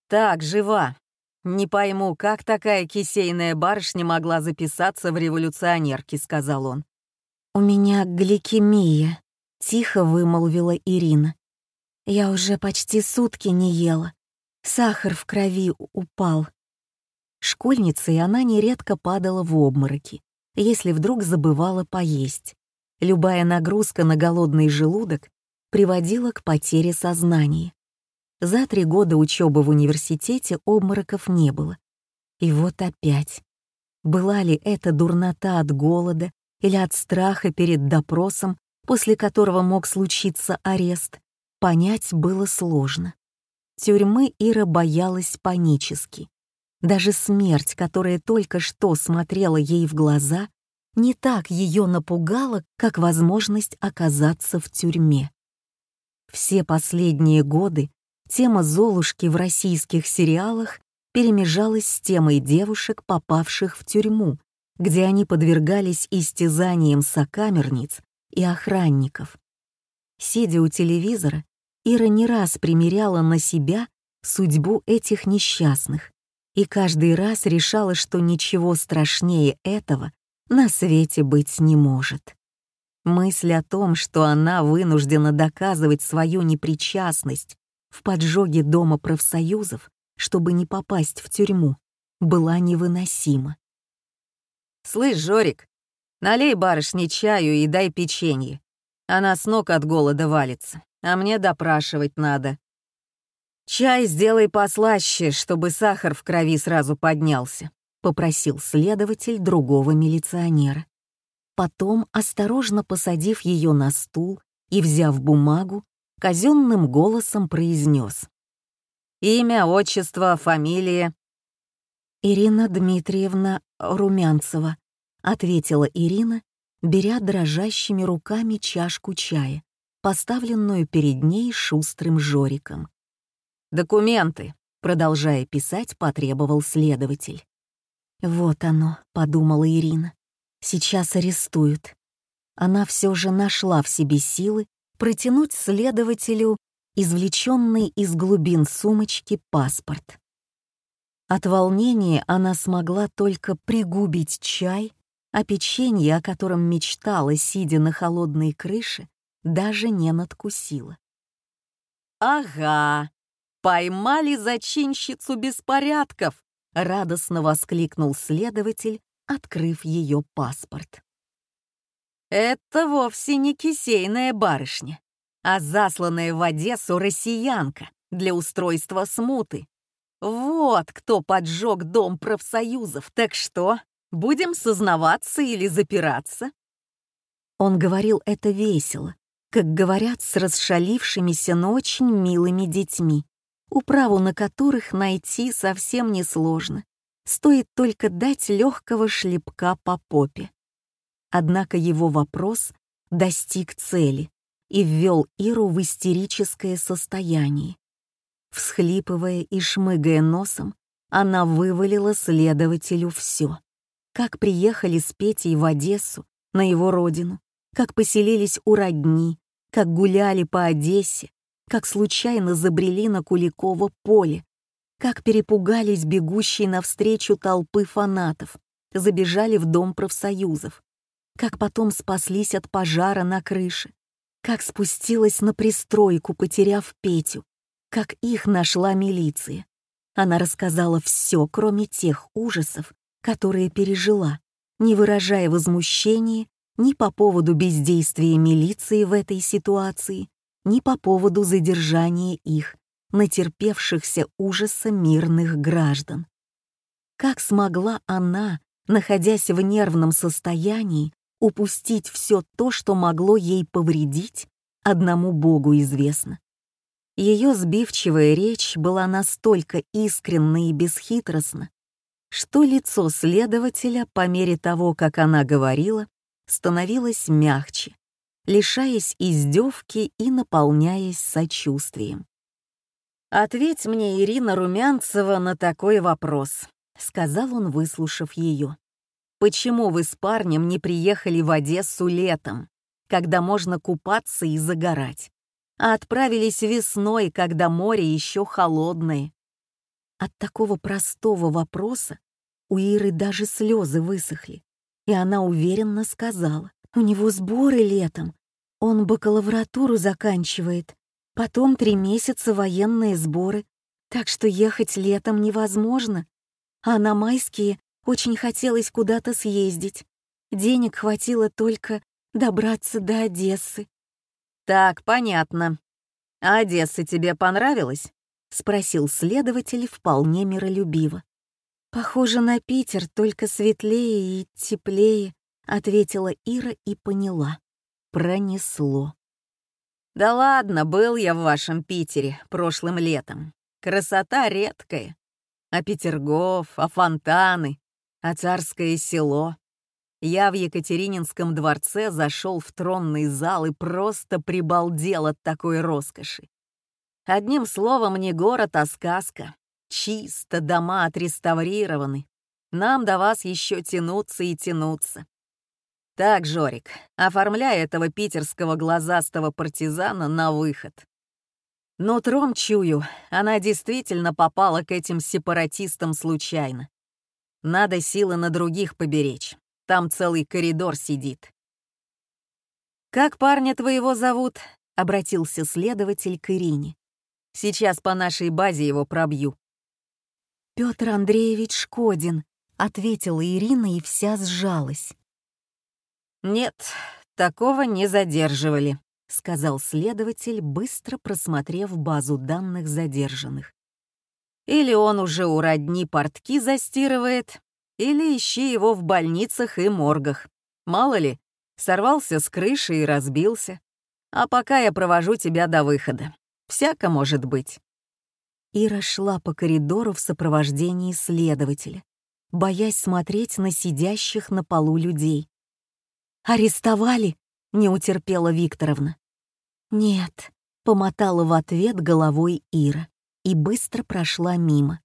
«Так, жива. Не пойму, как такая кисейная барышня могла записаться в революционерки», — сказал он. «У меня гликемия», — тихо вымолвила Ирина. «Я уже почти сутки не ела. Сахар в крови упал». Школьницей она нередко падала в обмороки, если вдруг забывала поесть. Любая нагрузка на голодный желудок приводила к потере сознания. За три года учебы в университете обмороков не было. И вот опять. Была ли это дурнота от голода или от страха перед допросом, после которого мог случиться арест, понять было сложно. Тюрьмы Ира боялась панически. Даже смерть, которая только что смотрела ей в глаза, не так ее напугала, как возможность оказаться в тюрьме. Все последние годы Тема Золушки в российских сериалах перемежалась с темой девушек, попавших в тюрьму, где они подвергались истязаниям сокамерниц и охранников. Сидя у телевизора, Ира не раз примеряла на себя судьбу этих несчастных и каждый раз решала, что ничего страшнее этого на свете быть не может. Мысль о том, что она вынуждена доказывать свою непричастность в поджоге дома профсоюзов, чтобы не попасть в тюрьму, была невыносима. «Слышь, Жорик, налей барышне чаю и дай печенье. Она с ног от голода валится, а мне допрашивать надо. Чай сделай послаще, чтобы сахар в крови сразу поднялся», — попросил следователь другого милиционера. Потом, осторожно посадив ее на стул и взяв бумагу, казенным голосом произнес. «Имя, отчество, фамилия?» «Ирина Дмитриевна Румянцева», — ответила Ирина, беря дрожащими руками чашку чая, поставленную перед ней шустрым Жориком. «Документы», — продолжая писать, потребовал следователь. «Вот оно», — подумала Ирина. «Сейчас арестуют». Она все же нашла в себе силы протянуть следователю извлеченный из глубин сумочки паспорт. От волнения она смогла только пригубить чай, а печенье, о котором мечтала, сидя на холодной крыше, даже не надкусила. «Ага, поймали зачинщицу беспорядков!» — радостно воскликнул следователь, открыв ее паспорт. Это вовсе не кисейная барышня, а засланная в Одессу россиянка для устройства смуты. Вот кто поджег дом профсоюзов. Так что, будем сознаваться или запираться? Он говорил это весело, как говорят с расшалившимися, но очень милыми детьми, управу на которых найти совсем несложно. Стоит только дать легкого шлепка по попе. Однако его вопрос достиг цели и ввел Иру в истерическое состояние. Всхлипывая и шмыгая носом, она вывалила следователю все. Как приехали с Петей в Одессу, на его родину, как поселились у родни, как гуляли по Одессе, как случайно забрели на Куликово поле, как перепугались бегущие навстречу толпы фанатов, забежали в Дом профсоюзов, как потом спаслись от пожара на крыше, как спустилась на пристройку, потеряв Петю, как их нашла милиция. Она рассказала все, кроме тех ужасов, которые пережила, не выражая возмущения ни по поводу бездействия милиции в этой ситуации, ни по поводу задержания их, натерпевшихся ужаса мирных граждан. Как смогла она, находясь в нервном состоянии, упустить все то, что могло ей повредить, одному Богу известно. Ее сбивчивая речь была настолько искренна и бесхитростна, что лицо следователя, по мере того, как она говорила, становилось мягче, лишаясь издевки и наполняясь сочувствием. «Ответь мне, Ирина Румянцева, на такой вопрос», — сказал он, выслушав ее. «Почему вы с парнем не приехали в Одессу летом, когда можно купаться и загорать, а отправились весной, когда море еще холодное?» От такого простого вопроса у Иры даже слезы высохли, и она уверенно сказала, «У него сборы летом, он бакалавратуру заканчивает, потом три месяца военные сборы, так что ехать летом невозможно, а на майские очень хотелось куда-то съездить. Денег хватило только добраться до Одессы. «Так, понятно. А Одесса тебе понравилась?» — спросил следователь вполне миролюбиво. «Похоже на Питер, только светлее и теплее», — ответила Ира и поняла. Пронесло. «Да ладно, был я в вашем Питере прошлым летом. Красота редкая. А Петергоф, а фонтаны, а царское село. Я в Екатерининском дворце зашел в тронный зал и просто прибалдел от такой роскоши. Одним словом, не город, а сказка. Чисто, дома отреставрированы. Нам до вас еще тянуться и тянуться. Так, Жорик, оформляй этого питерского глазастого партизана на выход. Нутром чую, она действительно попала к этим сепаратистам случайно. Надо силы на других поберечь. Там целый коридор сидит. «Как парня твоего зовут?» — обратился следователь к Ирине. «Сейчас по нашей базе его пробью». «Пётр Андреевич Шкодин», — ответила Ирина и вся сжалась. «Нет, такого не задерживали», — сказал следователь, быстро просмотрев базу данных задержанных. «Или он уже у родни портки застирывает, или ищи его в больницах и моргах. Мало ли, сорвался с крыши и разбился. А пока я провожу тебя до выхода. Всяко может быть». Ира шла по коридору в сопровождении следователя, боясь смотреть на сидящих на полу людей. «Арестовали?» — не утерпела Викторовна. «Нет», — помотала в ответ головой Ира и быстро прошла мимо.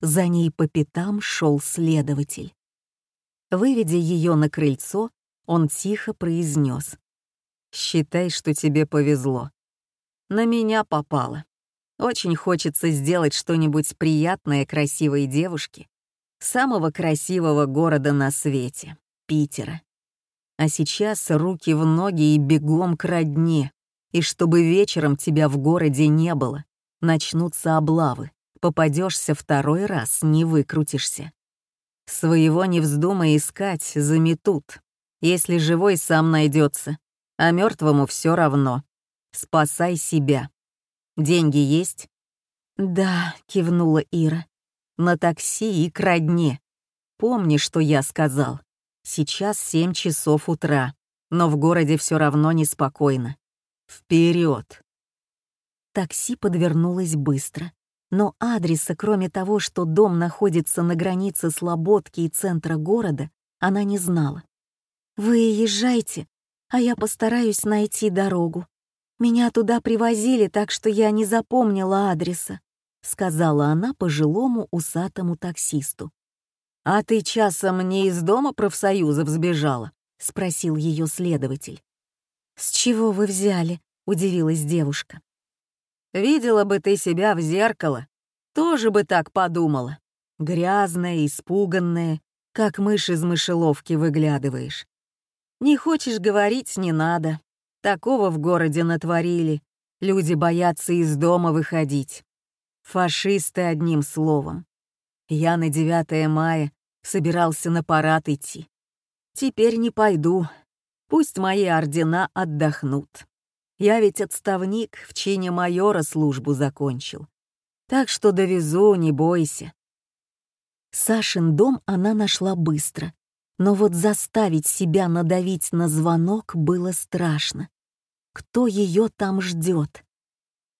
За ней по пятам шел следователь. Выведя ее на крыльцо, он тихо произнес. «Считай, что тебе повезло. На меня попало. Очень хочется сделать что-нибудь приятное красивой девушке. Самого красивого города на свете — Питера. А сейчас руки в ноги и бегом к родне. И чтобы вечером тебя в городе не было, начнутся облавы. Попадешься второй раз, не выкрутишься. Своего не вздумай искать, заметут. Если живой сам найдется, а мертвому все равно. Спасай себя. Деньги есть? Да, кивнула Ира. На такси и к родне. Помни, что я сказал. Сейчас семь часов утра, но в городе все равно неспокойно. Вперед! Такси подвернулось быстро, но адреса, кроме того, что дом находится на границе Слободки и центра города, она не знала. «Вы езжайте, а я постараюсь найти дорогу. Меня туда привозили, так что я не запомнила адреса», — сказала она пожилому усатому таксисту. «А ты часом не из дома профсоюзов сбежала?» — спросил ее следователь. «С чего вы взяли?» — удивилась девушка. «Видела бы ты себя в зеркало, тоже бы так подумала. Грязная, испуганная, как мышь из мышеловки выглядываешь. Не хочешь говорить — не надо. Такого в городе натворили. Люди боятся из дома выходить. Фашисты одним словом. Я на 9 мая собирался на парад идти. Теперь не пойду. Пусть мои ордена отдохнут. Я ведь отставник, в чине майора службу закончил. Так что довезу, не бойся. Сашин дом она нашла быстро, но вот заставить себя надавить на звонок было страшно. Кто ее там ждет?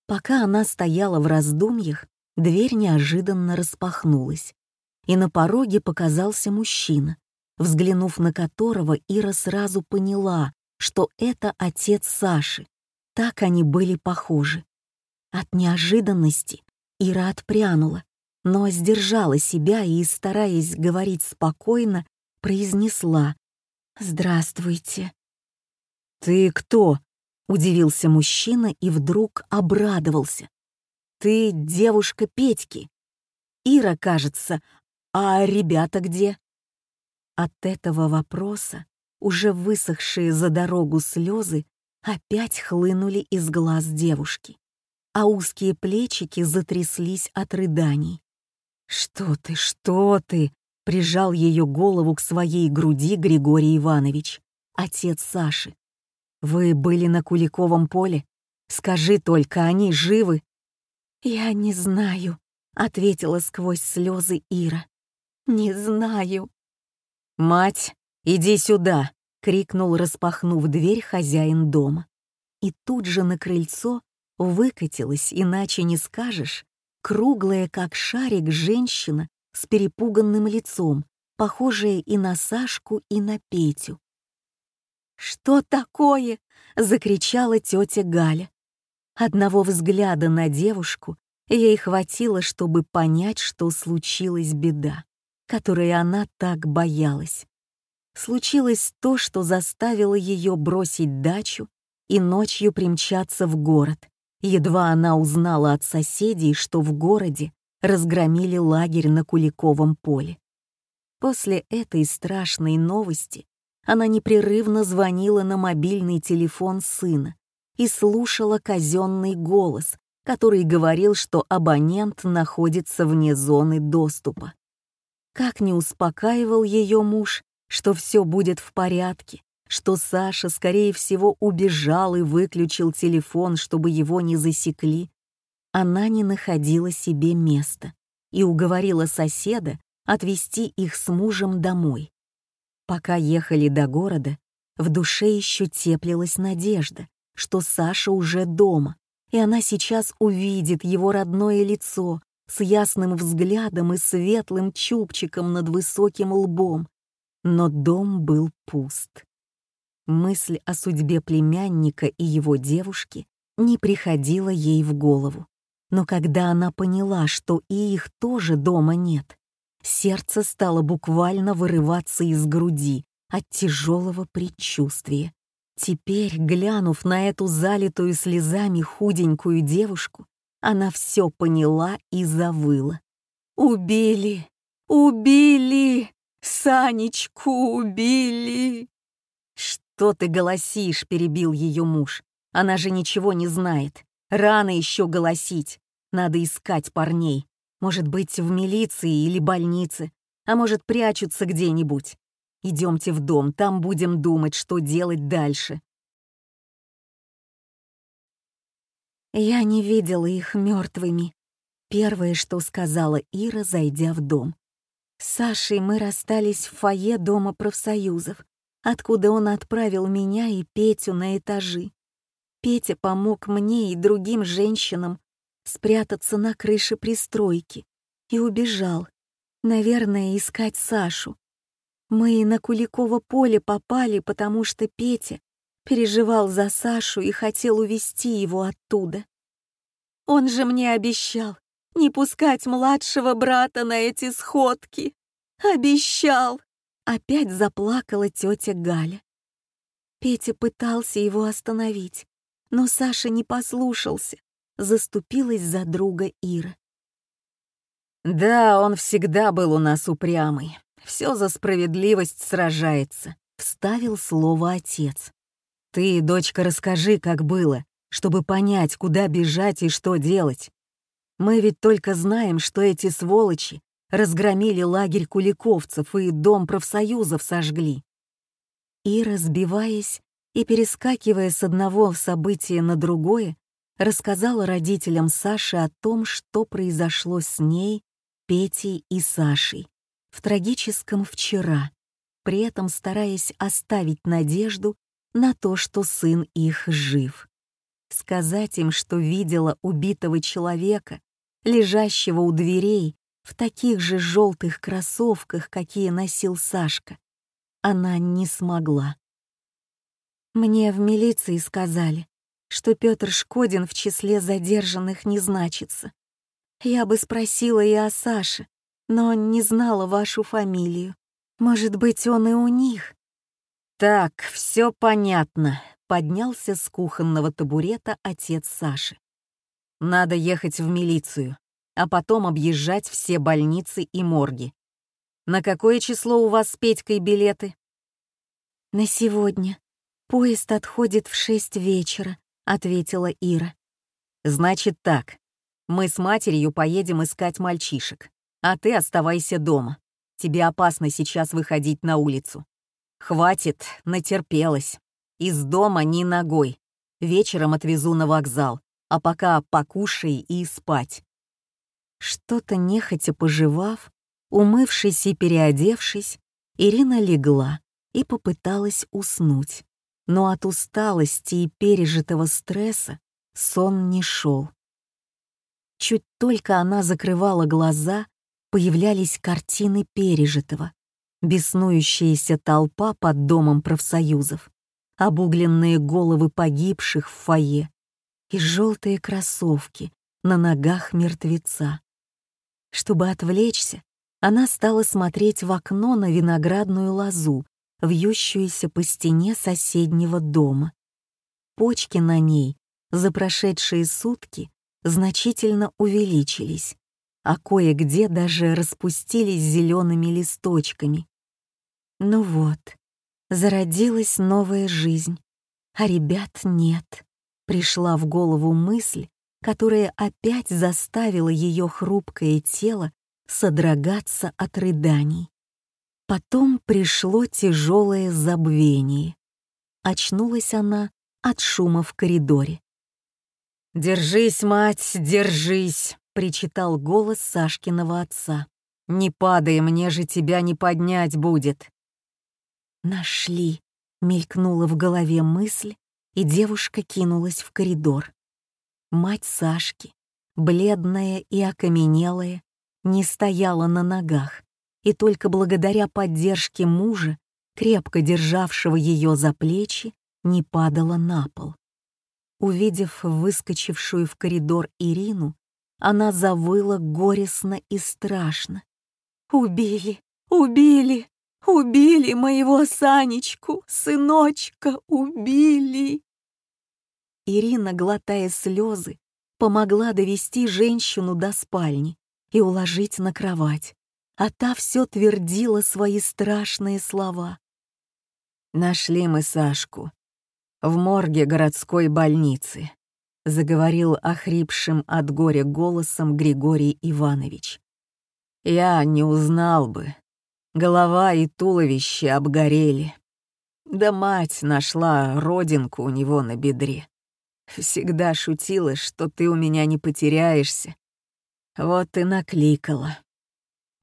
Пока она стояла в раздумьях, дверь неожиданно распахнулась, и на пороге показался мужчина, взглянув на которого Ира сразу поняла, что это отец Саши. Так они были похожи. От неожиданности Ира отпрянула, но сдержала себя и, стараясь говорить спокойно, произнесла «Здравствуйте». «Ты кто?» — удивился мужчина и вдруг обрадовался. «Ты девушка Петьки. Ира, кажется. А ребята где?» От этого вопроса уже высохшие за дорогу слезы опять хлынули из глаз девушки, а узкие плечики затряслись от рыданий. «Что ты, что ты?» — прижал ее голову к своей груди Григорий Иванович, отец Саши. «Вы были на Куликовом поле? Скажи только, они живы?» «Я не знаю», — ответила сквозь слезы Ира. «Не знаю». «Мать, иди сюда!» — крикнул, распахнув дверь хозяин дома. И тут же на крыльцо выкатилась, иначе не скажешь, круглая, как шарик, женщина с перепуганным лицом, похожая и на Сашку, и на Петю. «Что такое?» — закричала тетя Галя. Одного взгляда на девушку ей хватило, чтобы понять, что случилась беда, которой она так боялась. Случилось то, что заставило ее бросить дачу и ночью примчаться в город, Едва она узнала от соседей, что в городе разгромили лагерь на Куликовом поле. После этой страшной новости она непрерывно звонила на мобильный телефон сына и слушала казенный голос, который говорил, что абонент находится вне зоны доступа. Как не успокаивал ее муж, что все будет в порядке, что Саша, скорее всего, убежал и выключил телефон, чтобы его не засекли, она не находила себе места и уговорила соседа отвезти их с мужем домой. Пока ехали до города, в душе еще теплилась надежда, что Саша уже дома, и она сейчас увидит его родное лицо с ясным взглядом и светлым чубчиком над высоким лбом. Но дом был пуст. Мысль о судьбе племянника и его девушки не приходила ей в голову. Но когда она поняла, что и их тоже дома нет, сердце стало буквально вырываться из груди от тяжелого предчувствия. Теперь, глянув на эту залитую слезами худенькую девушку, она все поняла и завыла. «Убили! Убили! Санечку убили!» «Что ты голосишь?» — перебил ее муж. «Она же ничего не знает. Рано еще голосить. Надо искать парней. Может быть, в милиции или больнице. А может, прячутся где-нибудь. Идемте в дом, там будем думать, что делать дальше». Я не видела их мертвыми. Первое, что сказала Ира, зайдя в дом. С Сашей мы расстались в фойе Дома профсоюзов откуда он отправил меня и Петю на этажи. Петя помог мне и другим женщинам спрятаться на крыше пристройки и убежал, наверное, искать Сашу. Мы на Куликово поле попали, потому что Петя переживал за Сашу и хотел увести его оттуда. Он же мне обещал не пускать младшего брата на эти сходки. Обещал. Опять заплакала тетя Галя. Петя пытался его остановить, но Саша не послушался, заступилась за друга Ира. «Да, он всегда был у нас упрямый. Все за справедливость сражается», — вставил слово отец. «Ты, дочка, расскажи, как было, чтобы понять, куда бежать и что делать. Мы ведь только знаем, что эти сволочи разгромили лагерь куликовцев и дом профсоюзов сожгли. И, разбиваясь и перескакивая с одного события на другое, рассказала родителям Саши о том, что произошло с ней, Петей и Сашей в трагическом вчера, при этом стараясь оставить надежду на то, что сын их жив. сказать им, что видела убитого человека, лежащего у дверей в таких же желтых кроссовках, какие носил Сашка, она не смогла. Мне в милиции сказали, что Петр Шкодин в числе задержанных не значится. Я бы спросила и о Саше, но не знала вашу фамилию. Может быть, он и у них?» «Так, все понятно», — поднялся с кухонного табурета отец Саши. «Надо ехать в милицию, а потом объезжать все больницы и морги. На какое число у вас с Петькой билеты?» «На сегодня. Поезд отходит в шесть вечера», — ответила Ира. «Значит так. Мы с матерью поедем искать мальчишек, а ты оставайся дома. Тебе опасно сейчас выходить на улицу. Хватит, натерпелась. Из дома ни ногой. Вечером отвезу на вокзал, а пока покушай и спать». Что-то нехотя пожевав, умывшись и переодевшись, Ирина легла и попыталась уснуть но от усталости и пережитого стресса сон не шел. Чуть только она закрывала глаза, появлялись картины пережитого. Беснующаяся толпа под домом профсоюзов, обугленные головы погибших в фойе и желтые кроссовки на ногах мертвеца. Чтобы отвлечься, она стала смотреть в окно на виноградную лозу, вьющуюся по стене соседнего дома. Почки на ней за прошедшие сутки значительно увеличились, а кое-где даже распустились зелеными листочками. Ну вот, зародилась новая жизнь, а ребят нет. Пришла в голову мысль, которая опять заставила ее хрупкое тело содрогаться от рыданий. Потом пришло тяжелое забвение. Очнулась она от шума в коридоре. «Держись, мать, держись!» — причитал голос Сашкиного отца. «Не падай, мне же тебя не поднять будет!» «Нашли!» — мелькнула в голове мысль, и девушка кинулась в коридор. Мать Сашки, бледная и окаменелая, не стояла на ногах и только благодаря поддержке мужа, крепко державшего ее за плечи, не падала на пол. Увидев выскочившую в коридор Ирину, она завыла горестно и страшно. «Убили! Убили! Убили моего Санечку! Сыночка убили!» Ирина, глотая слезы, помогла довести женщину до спальни и уложить на кровать а та все твердила свои страшные слова. «Нашли мы Сашку. В морге городской больницы», — заговорил охрипшим от горя голосом Григорий Иванович. «Я не узнал бы. Голова и туловище обгорели. Да мать нашла родинку у него на бедре. Всегда шутила, что ты у меня не потеряешься. Вот и накликала.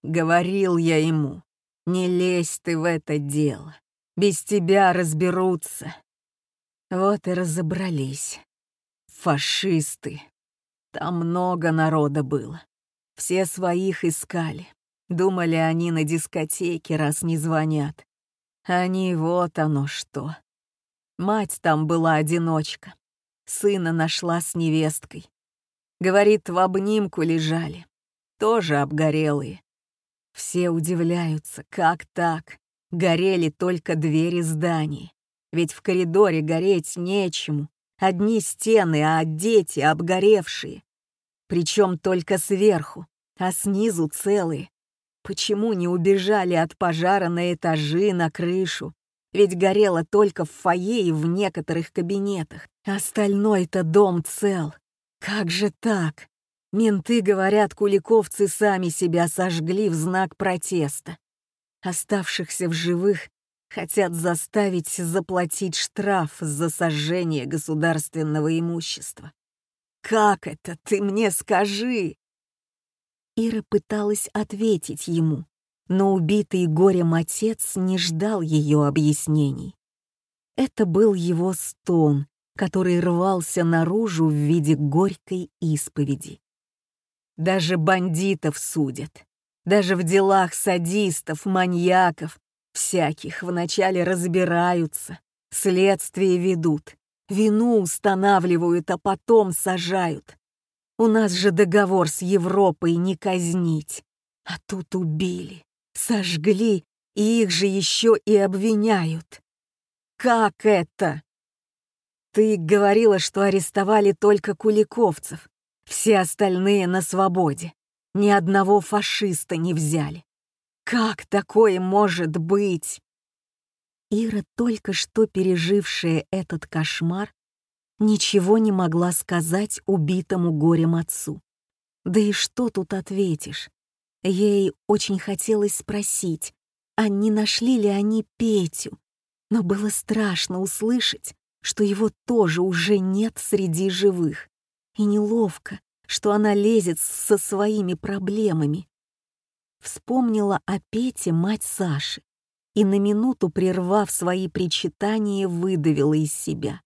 Говорил я ему, не лезь ты в это дело, без тебя разберутся. Вот и разобрались. Фашисты. Там много народа было. Все своих искали. Думали они на дискотеке, раз не звонят. Они вот оно что. Мать там была одиночка. Сына нашла с невесткой. Говорит, в обнимку лежали. Тоже обгорелые. Все удивляются, как так? Горели только двери зданий. Ведь в коридоре гореть нечему. Одни стены, а дети обгоревшие. Причем только сверху, а снизу целые. Почему не убежали от пожара на этажи, на крышу? Ведь горело только в фойе и в некоторых кабинетах. Остальной-то дом цел. Как же так? Менты, говорят, куликовцы сами себя сожгли в знак протеста. Оставшихся в живых хотят заставить заплатить штраф за сожжение государственного имущества. «Как это? Ты мне скажи!» Ира пыталась ответить ему, но убитый горем отец не ждал ее объяснений. Это был его стон, который рвался наружу в виде горькой исповеди. Даже бандитов судят. Даже в делах садистов, маньяков, всяких вначале разбираются, следствие ведут, вину устанавливают, а потом сажают. У нас же договор с Европой не казнить. А тут убили, сожгли, и их же еще и обвиняют. Как это? Ты говорила, что арестовали только куликовцев. Все остальные на свободе. Ни одного фашиста не взяли. Как такое может быть? Ира, только что пережившая этот кошмар, ничего не могла сказать убитому горем отцу. Да и что тут ответишь? Ей очень хотелось спросить, а не нашли ли они Петю, но было страшно услышать, что его тоже уже нет среди живых, и неловко, что она лезет со своими проблемами. Вспомнила о Пете мать Саши и на минуту, прервав свои причитания, выдавила из себя.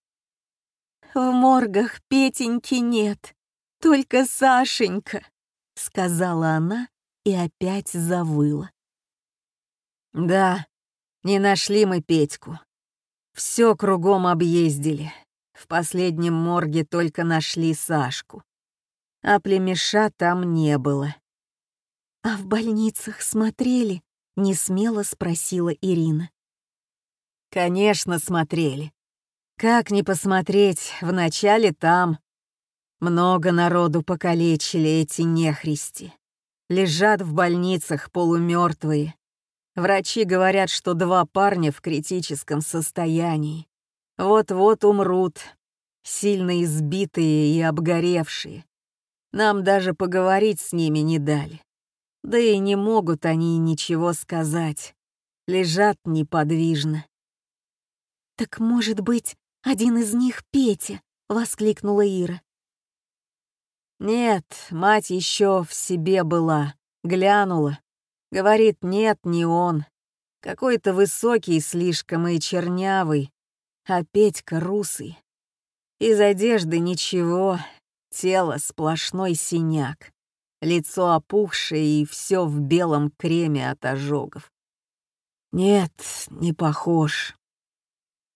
«В моргах Петеньки нет, только Сашенька», — сказала она и опять завыла. «Да, не нашли мы Петьку. Все кругом объездили. В последнем морге только нашли Сашку. А племеша там не было. «А в больницах смотрели?» — несмело спросила Ирина. «Конечно, смотрели. Как не посмотреть, вначале там. Много народу покалечили эти нехристи. Лежат в больницах полумертвые. Врачи говорят, что два парня в критическом состоянии. Вот-вот умрут, сильно избитые и обгоревшие. Нам даже поговорить с ними не дали. Да и не могут они ничего сказать. Лежат неподвижно. «Так, может быть, один из них Петя?» — воскликнула Ира. «Нет, мать еще в себе была, глянула. Говорит, нет, не он. Какой-то высокий слишком и чернявый, а Петька русый. Из одежды ничего, тело сплошной синяк, лицо опухшее и все в белом креме от ожогов. Нет, не похож.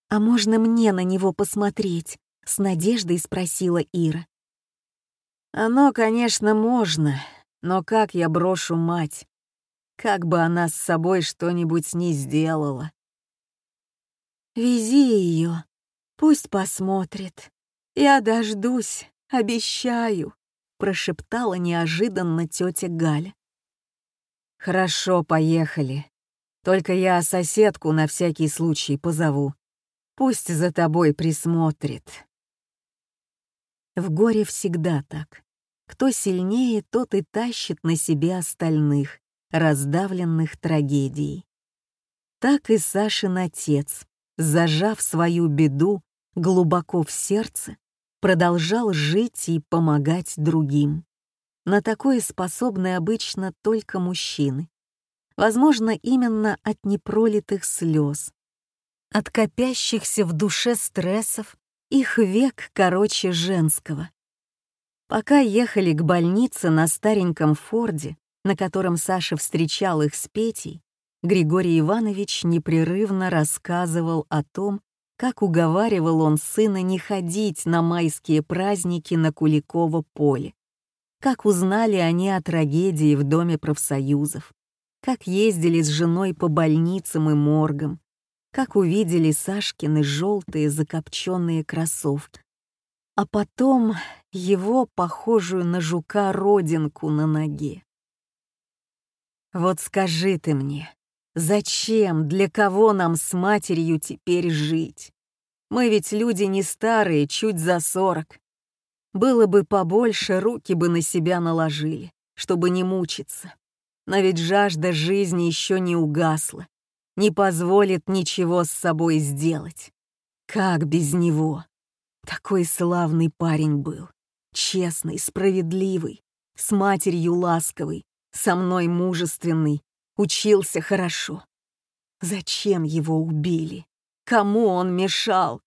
«А можно мне на него посмотреть?» — с надеждой спросила Ира. «Оно, конечно, можно, но как я брошу мать? Как бы она с собой что-нибудь не сделала. «Вези ее, пусть посмотрит. Я дождусь, обещаю», — прошептала неожиданно тетя Галя. «Хорошо, поехали. Только я соседку на всякий случай позову. Пусть за тобой присмотрит». В горе всегда так. Кто сильнее, тот и тащит на себе остальных, раздавленных трагедией. Так и Сашин отец, зажав свою беду глубоко в сердце, продолжал жить и помогать другим. На такое способны обычно только мужчины. Возможно, именно от непролитых слез, от копящихся в душе стрессов, их век короче женского. Пока ехали к больнице на стареньком Форде, на котором Саша встречал их с Петей, Григорий Иванович непрерывно рассказывал о том, как уговаривал он сына не ходить на майские праздники на Куликово поле, как узнали они о трагедии в Доме профсоюзов, как ездили с женой по больницам и моргам, как увидели Сашкины желтые закопченные кроссовки. А потом его, похожую на жука, родинку на ноге. Вот скажи ты мне, зачем, для кого нам с матерью теперь жить? Мы ведь люди не старые, чуть за сорок. Было бы побольше, руки бы на себя наложили, чтобы не мучиться. Но ведь жажда жизни еще не угасла, не позволит ничего с собой сделать. Как без него? Такой славный парень был, честный, справедливый, с матерью ласковый, со мной мужественный, учился хорошо. Зачем его убили? Кому он мешал?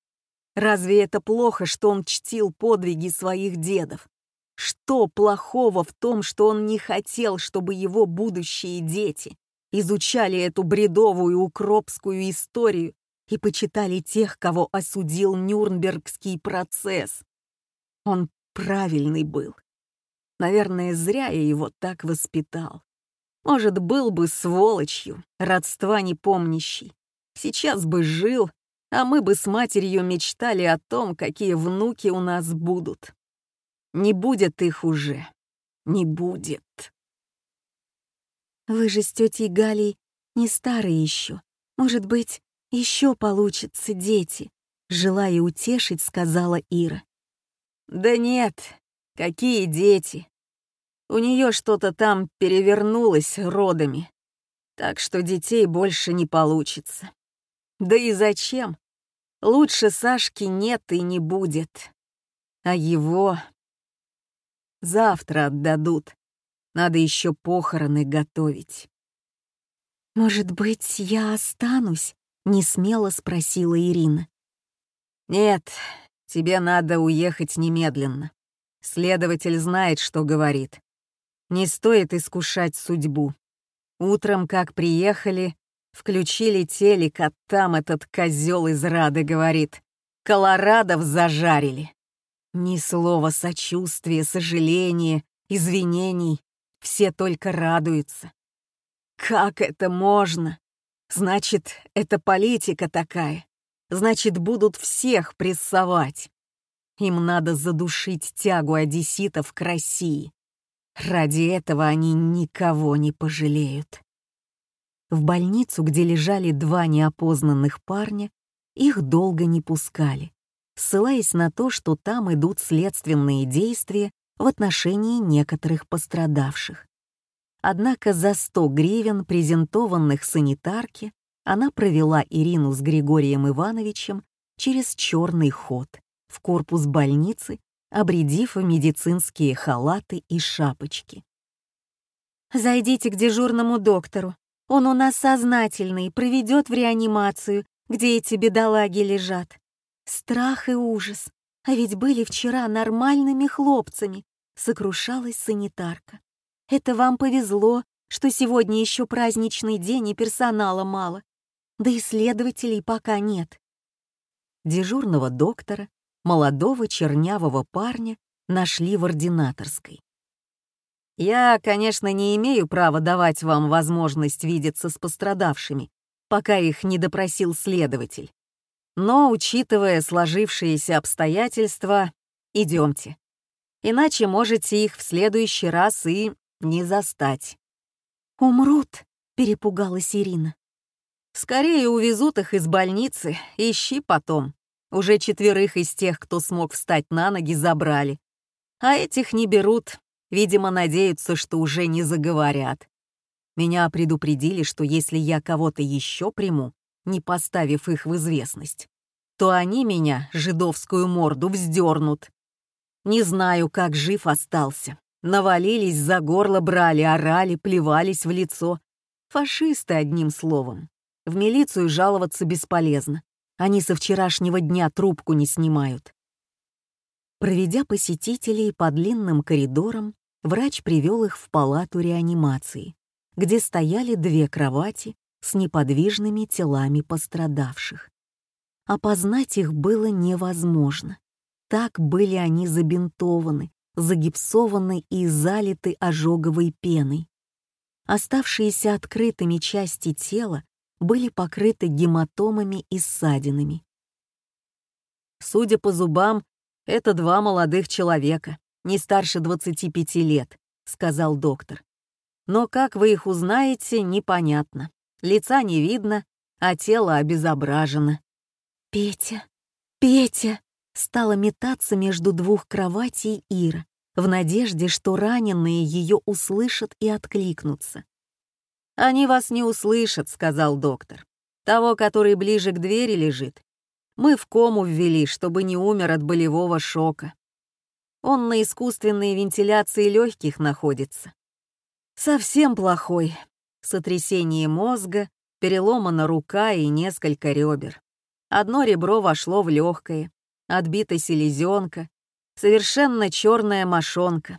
Разве это плохо, что он чтил подвиги своих дедов? Что плохого в том, что он не хотел, чтобы его будущие дети изучали эту бредовую укропскую историю и почитали тех, кого осудил Нюрнбергский процесс? Он правильный был. Наверное, зря я его так воспитал. Может, был бы сволочью, родства не помнящий. Сейчас бы жил, а мы бы с матерью мечтали о том, какие внуки у нас будут. Не будет их уже. Не будет. Вы же с тетей Галей не старые еще. Может быть, еще получится, дети, желая утешить, сказала Ира. Да нет, какие дети. У нее что-то там перевернулось родами, так что детей больше не получится. Да и зачем? Лучше Сашки нет и не будет. А его завтра отдадут. Надо еще похороны готовить. «Может быть, я останусь?» — несмело спросила Ирина. «Нет, тебе надо уехать немедленно. Следователь знает, что говорит. Не стоит искушать судьбу. Утром, как приехали, включили телек, а там этот козел из Рады говорит. Колорадов зажарили. Ни слова сочувствия, сожаления, извинений. Все только радуются. Как это можно? Значит, это политика такая. Значит, будут всех прессовать. Им надо задушить тягу одесситов к России. Ради этого они никого не пожалеют. В больницу, где лежали два неопознанных парня, их долго не пускали, ссылаясь на то, что там идут следственные действия в отношении некоторых пострадавших. Однако за 100 гривен, презентованных санитарке, она провела Ирину с Григорием Ивановичем через черный ход в корпус больницы обредив медицинские халаты и шапочки. «Зайдите к дежурному доктору. Он у нас сознательный, проведет в реанимацию, где эти бедолаги лежат. Страх и ужас. А ведь были вчера нормальными хлопцами», — сокрушалась санитарка. «Это вам повезло, что сегодня еще праздничный день и персонала мало. Да и следователей пока нет». Дежурного доктора молодого чернявого парня нашли в ординаторской. «Я, конечно, не имею права давать вам возможность видеться с пострадавшими, пока их не допросил следователь. Но, учитывая сложившиеся обстоятельства, идемте. Иначе можете их в следующий раз и не застать». «Умрут», — перепугалась Ирина. «Скорее увезут их из больницы, ищи потом», уже четверых из тех, кто смог встать на ноги, забрали. А этих не берут, видимо, надеются, что уже не заговорят. Меня предупредили, что если я кого-то еще приму, не поставив их в известность, то они меня, жидовскую морду, вздернут. Не знаю, как жив остался. Навалились, за горло брали, орали, плевались в лицо. Фашисты, одним словом. В милицию жаловаться бесполезно. Они со вчерашнего дня трубку не снимают. Проведя посетителей по длинным коридорам, врач привел их в палату реанимации, где стояли две кровати с неподвижными телами пострадавших. Опознать их было невозможно. Так были они забинтованы, загипсованы и залиты ожоговой пеной. Оставшиеся открытыми части тела были покрыты гематомами и ссадинами. Судя по зубам, это два молодых человека, не старше 25 лет, сказал доктор. Но как вы их узнаете, непонятно. Лица не видно, а тело обезображено. «Петя! Петя!» Стала метаться между двух кроватей Ира, в надежде, что раненые ее услышат и откликнутся. «Они вас не услышат», — сказал доктор. «Того, который ближе к двери лежит. Мы в кому ввели, чтобы не умер от болевого шока. Он на искусственной вентиляции легких находится. Совсем плохой. Сотрясение мозга, переломана рука и несколько ребер. Одно ребро вошло в легкое, отбита селезенка, совершенно черная мошонка,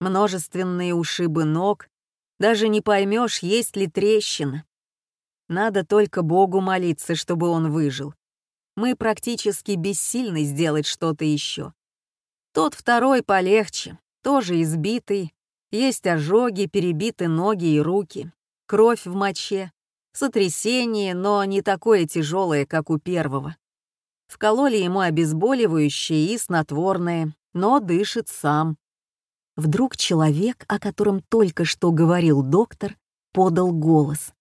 множественные ушибы ног, даже не поймешь, есть ли трещина. Надо только Богу молиться, чтобы он выжил. Мы практически бессильны сделать что-то еще. Тот второй полегче, тоже избитый, есть ожоги, перебиты ноги и руки, кровь в моче, сотрясение, но не такое тяжелое, как у первого. Вкололи ему обезболивающее и снотворное, но дышит сам. Вдруг человек, о котором только что говорил доктор, подал голос.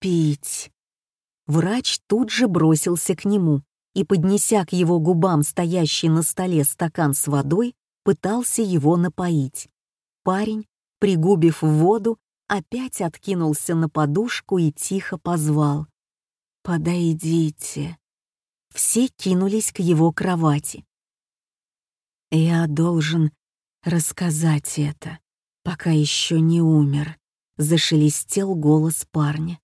«Пить!» Врач тут же бросился к нему и, поднеся к его губам стоящий на столе стакан с водой, пытался его напоить. Парень, пригубив воду, опять откинулся на подушку и тихо позвал. «Подойдите». Все кинулись к его кровати. «Я должен рассказать это, пока еще не умер», — зашелестел голос парня.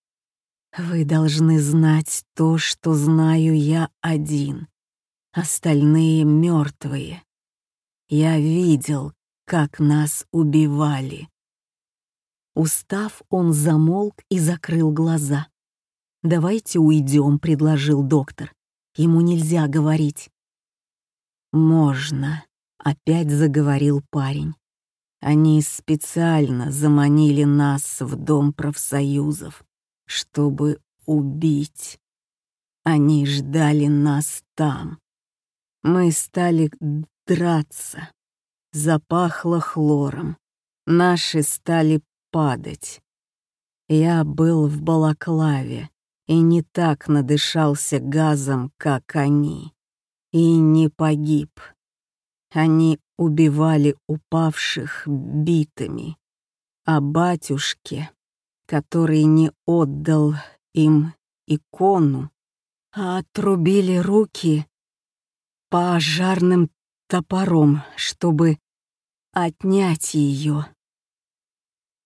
«Вы должны знать то, что знаю я один. Остальные мертвые. Я видел, как нас убивали. Устав, он замолк и закрыл глаза. «Давайте уйдем», — предложил доктор. «Ему нельзя говорить». «Можно», — опять заговорил парень. «Они специально заманили нас в Дом профсоюзов, чтобы убить. Они ждали нас там. Мы стали драться. Запахло хлором. Наши стали падать. Я был в балаклаве и не так надышался газом, как они, и не погиб. Они убивали упавших битами, а батюшке, который не отдал им икону, а отрубили руки пожарным топором, чтобы отнять ее.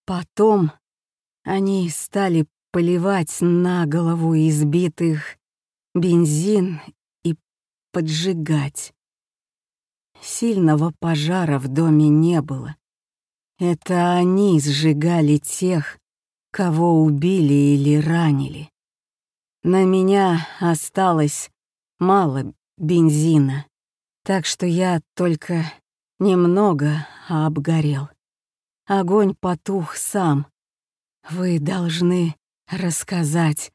Потом они стали поливать на голову избитых бензин и поджигать. Сильного пожара в доме не было. Это они сжигали тех, кого убили или ранили. На меня осталось мало бензина, так что я только немного обгорел. Огонь потух сам. Вы должны рассказать.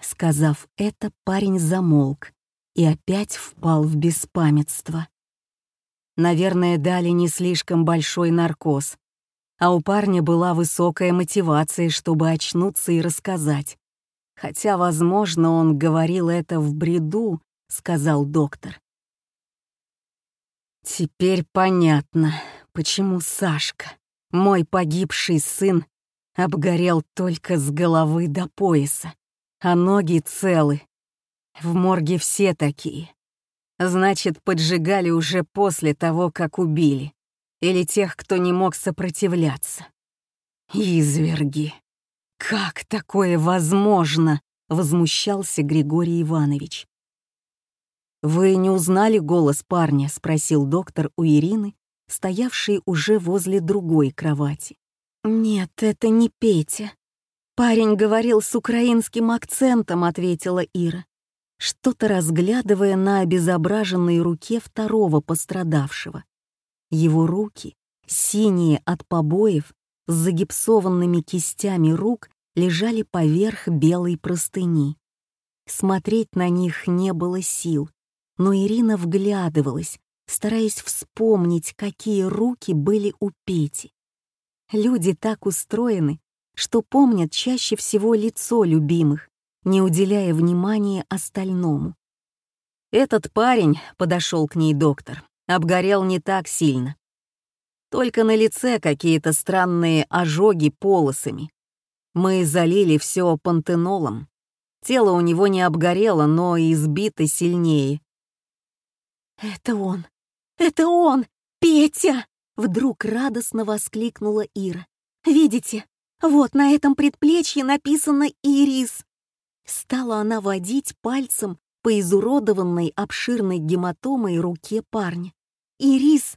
Сказав это, парень замолк и опять впал в беспамятство. Наверное, дали не слишком большой наркоз, а у парня была высокая мотивация, чтобы очнуться и рассказать. Хотя, возможно, он говорил это в бреду, сказал доктор. Теперь понятно, почему Сашка, мой погибший сын, обгорел только с головы до пояса, а ноги целы. В морге все такие. Значит, поджигали уже после того, как убили. Или тех, кто не мог сопротивляться. Изверги. Как такое возможно? Возмущался Григорий Иванович. «Вы не узнали голос парня?» — спросил доктор у Ирины, стоявшей уже возле другой кровати. «Нет, это не Петя. Парень говорил с украинским акцентом», — ответила Ира, что-то разглядывая на обезображенной руке второго пострадавшего. Его руки, синие от побоев, с загипсованными кистями рук, лежали поверх белой простыни. Смотреть на них не было сил, но Ирина вглядывалась, стараясь вспомнить, какие руки были у Пети. Люди так устроены, что помнят чаще всего лицо любимых, не уделяя внимания остальному. Этот парень, подошел к ней доктор, обгорел не так сильно. Только на лице какие-то странные ожоги полосами. Мы залили все пантенолом. Тело у него не обгорело, но избито сильнее. «Это он! Это он! Петя!» Вдруг радостно воскликнула Ира. «Видите? Вот на этом предплечье написано «Ирис». Стала она водить пальцем по изуродованной обширной гематомой руке парня. «Ирис!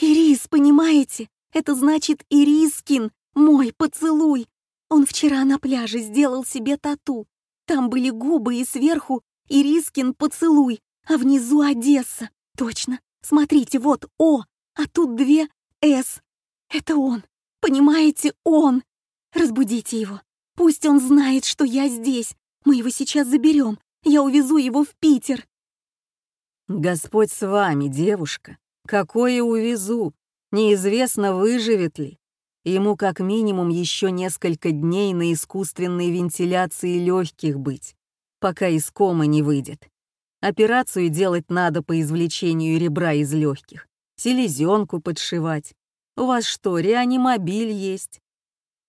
Ирис, понимаете? Это значит Ирискин, мой поцелуй! Он вчера на пляже сделал себе тату. Там были губы и сверху Ирискин поцелуй, а внизу Одесса. Точно, смотрите, вот О, а тут две С. Это он, понимаете, он. Разбудите его. Пусть он знает, что я здесь. Мы его сейчас заберем. Я увезу его в Питер. Господь с вами, девушка. Какое увезу? Неизвестно, выживет ли. Ему как минимум еще несколько дней на искусственной вентиляции легких быть, пока из комы не выйдет. Операцию делать надо по извлечению ребра из легких, селезенку подшивать. У вас что, реанимобиль есть?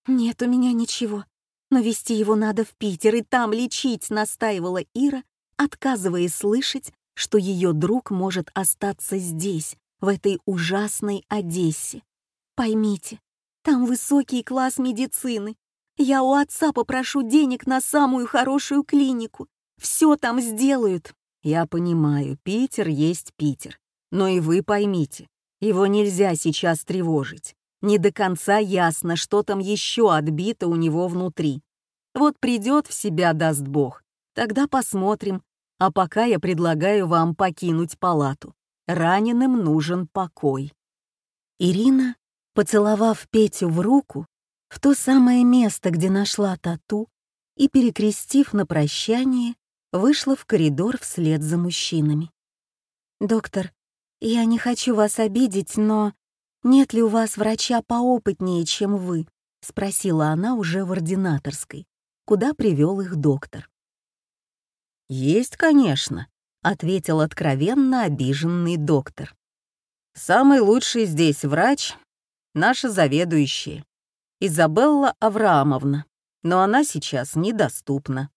Нет у меня ничего, но вести его надо в Питер и там лечить, настаивала Ира, отказываясь слышать, что ее друг может остаться здесь, в этой ужасной Одессе. Поймите, там высокий класс медицины. Я у отца попрошу денег на самую хорошую клинику. Все там сделают. Я понимаю, Питер есть Питер. Но и вы поймите, его нельзя сейчас тревожить. Не до конца ясно, что там еще отбито у него внутри. Вот придет в себя, даст Бог. Тогда посмотрим. А пока я предлагаю вам покинуть палату. Раненым нужен покой. Ирина, поцеловав Петю в руку, в то самое место, где нашла тату, и, перекрестив на прощание, вышла в коридор вслед за мужчинами. «Доктор, я не хочу вас обидеть, но нет ли у вас врача поопытнее, чем вы?» — спросила она уже в ординаторской, куда привел их доктор. «Есть, конечно», ответил откровенно обиженный доктор. «Самый лучший здесь врач — наша заведующая, Изабелла Авраамовна, но она сейчас недоступна».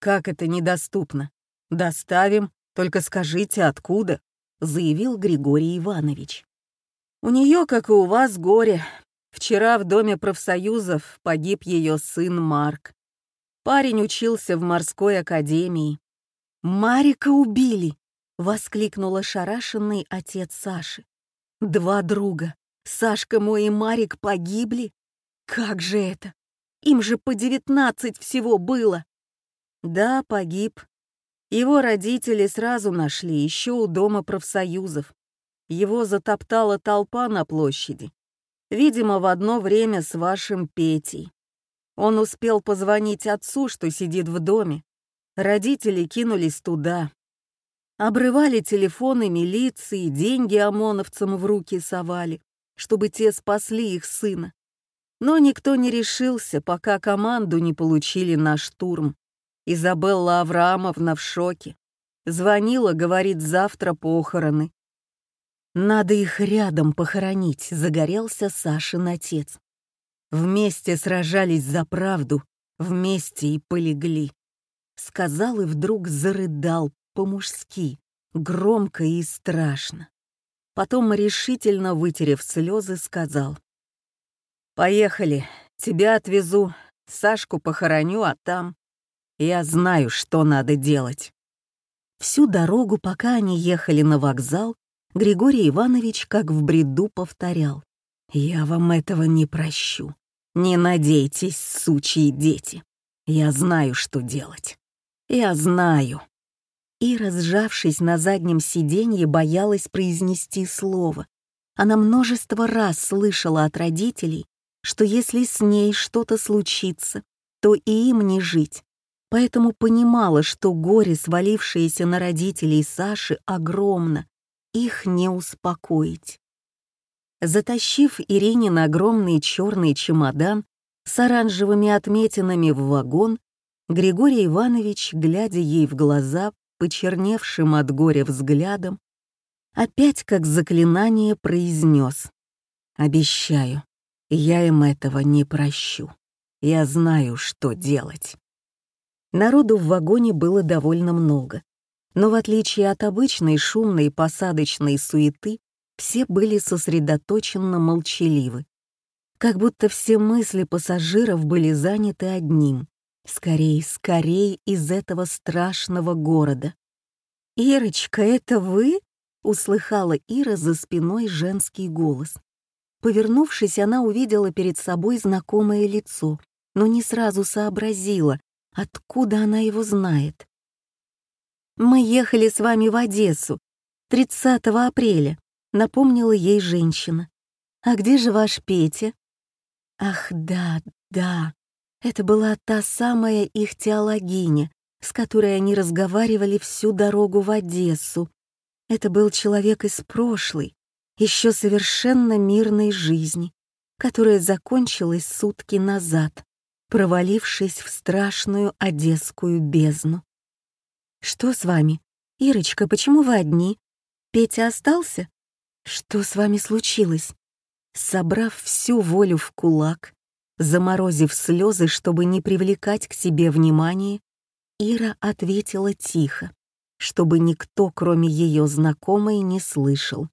«Как это недоступно? Доставим, только скажите, откуда?» — заявил Григорий Иванович. «У нее, как и у вас, горе. Вчера в Доме профсоюзов погиб ее сын Марк. Парень учился в морской академии. «Марика убили!» — воскликнул ошарашенный отец Саши. «Два друга, Сашка мой и Марик погибли? Как же это? Им же по девятнадцать всего было!» «Да, погиб. Его родители сразу нашли, еще у Дома профсоюзов. Его затоптала толпа на площади. Видимо, в одно время с вашим Петей. Он успел позвонить отцу, что сидит в доме, Родители кинулись туда. Обрывали телефоны милиции, деньги ОМОНовцам в руки совали, чтобы те спасли их сына. Но никто не решился, пока команду не получили на штурм. Изабелла Авраамовна в шоке. Звонила, говорит, завтра похороны. Надо их рядом похоронить, загорелся Сашин отец. Вместе сражались за правду, вместе и полегли сказал и вдруг зарыдал по-мужски, громко и страшно. Потом, решительно вытерев слезы, сказал. «Поехали, тебя отвезу, Сашку похороню, а там я знаю, что надо делать». Всю дорогу, пока они ехали на вокзал, Григорий Иванович как в бреду повторял. «Я вам этого не прощу. Не надейтесь, сучьи дети. Я знаю, что делать. «Я знаю». И, разжавшись на заднем сиденье, боялась произнести слово. Она множество раз слышала от родителей, что если с ней что-то случится, то и им не жить. Поэтому понимала, что горе, свалившееся на родителей Саши, огромно, их не успокоить. Затащив Ирине на огромный черный чемодан с оранжевыми отметинами в вагон, Григорий Иванович, глядя ей в глаза, почерневшим от горя взглядом, опять как заклинание произнес: «Обещаю, я им этого не прощу. Я знаю, что делать». Народу в вагоне было довольно много, но в отличие от обычной шумной посадочной суеты, все были сосредоточенно молчаливы, как будто все мысли пассажиров были заняты одним Скорей, скорей из этого страшного города. «Ирочка, это вы?» — услыхала Ира за спиной женский голос. Повернувшись, она увидела перед собой знакомое лицо, но не сразу сообразила, откуда она его знает. «Мы ехали с вами в Одессу 30 апреля», — напомнила ей женщина. «А где же ваш Петя?» Ах, да, да, это была та самая их теологиня, с которой они разговаривали всю дорогу в Одессу. Это был человек из прошлой, еще совершенно мирной жизни, которая закончилась сутки назад, провалившись в страшную одесскую бездну. «Что с вами? Ирочка, почему вы одни? Петя остался? Что с вами случилось?» Собрав всю волю в кулак, заморозив слезы, чтобы не привлекать к себе внимания, Ира ответила тихо, чтобы никто, кроме ее знакомой, не слышал.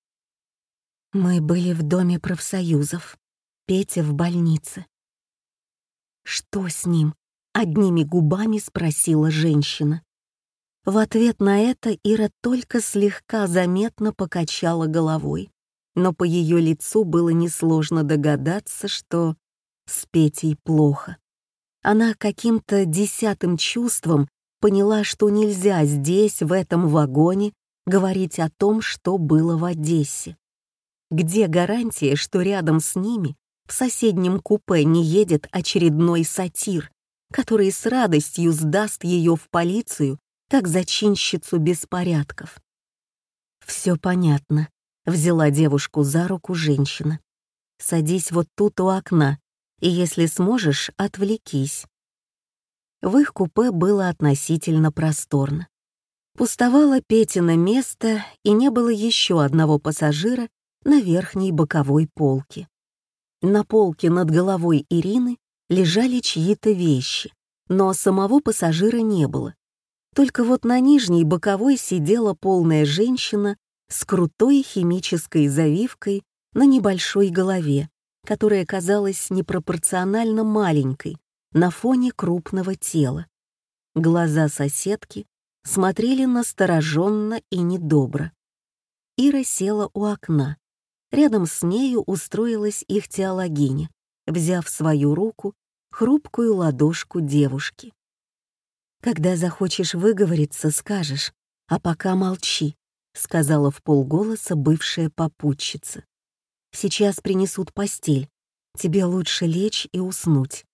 Мы были в доме профсоюзов. Петя в больнице. «Что с ним?» — одними губами спросила женщина. В ответ на это Ира только слегка заметно покачала головой, но по ее лицу было несложно догадаться, что с Петей плохо. Она каким-то десятым чувством поняла, что нельзя здесь, в этом вагоне, говорить о том, что было в Одессе. Где гарантия, что рядом с ними в соседнем купе не едет очередной сатир, который с радостью сдаст ее в полицию как зачинщицу беспорядков? Все понятно. Взяла девушку за руку женщина. Садись вот тут у окна, и если сможешь, отвлекись. В их купе было относительно просторно. Пустовало Петино место, и не было еще одного пассажира, на верхней боковой полке. На полке над головой Ирины лежали чьи-то вещи, но самого пассажира не было. Только вот на нижней боковой сидела полная женщина с крутой химической завивкой на небольшой голове, которая казалась непропорционально маленькой на фоне крупного тела. Глаза соседки смотрели настороженно и недобро. Ира села у окна, Рядом с нею устроилась их теологиня, взяв свою руку хрупкую ладошку девушки. «Когда захочешь выговориться, скажешь, а пока молчи», — сказала в полголоса бывшая попутчица. «Сейчас принесут постель. Тебе лучше лечь и уснуть».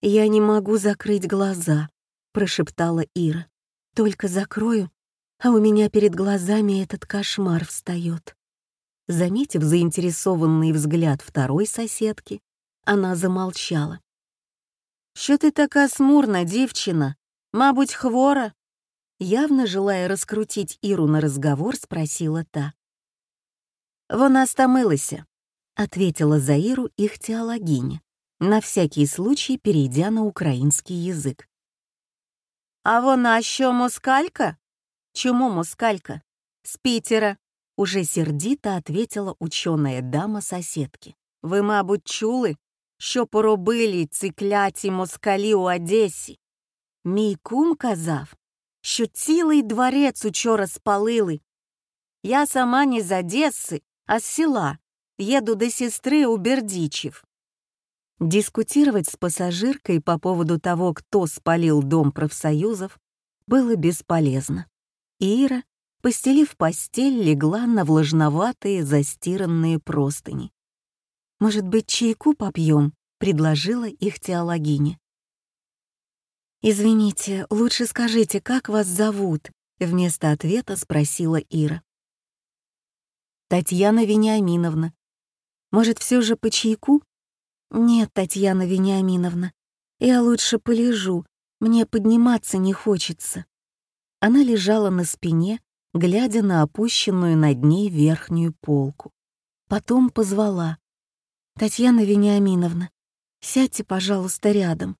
«Я не могу закрыть глаза», — прошептала Ира. «Только закрою, а у меня перед глазами этот кошмар встает. Заметив заинтересованный взгляд второй соседки, она замолчала. «Що ти така смурна, дівчина? Мабуть, хвора?» Явно желая раскрутить Иру на разговор, спросила та. «Вона стомилася», — ответила за Иру их теологиня, на всякий случай перейдя на украинский язык. «А вона що, москалька?» «Чому москалька?» «З Питера», уже сердито ответила ученая дама соседки. Ви, мабуть, чули, що поробили ці кляті москалі у Одесі? Мій кум казав, що цілий дворець учора спалили. Я сама не з Одессы, а з села. Еду до сестры у Бердичев. Дискутировать с пассажиркой по поводу того, кто спалил дом профсоюзов, было бесполезно. Ира постелив постель, легла на влажноватые застиранные простыни. «Может быть, чайку попьем?» — предложила их теологиня. «Извините, лучше скажите, как вас зовут?» — вместо ответа спросила Ира. «Татьяна Вениаминовна. Может, все же по чайку?» «Нет, Татьяна Вениаминовна, я лучше полежу, мне подниматься не хочется». Она лежала на спине, глядя на опущенную над ней верхнюю полку. Потом позвала. «Татьяна Вениаминовна, сядьте, пожалуйста, рядом».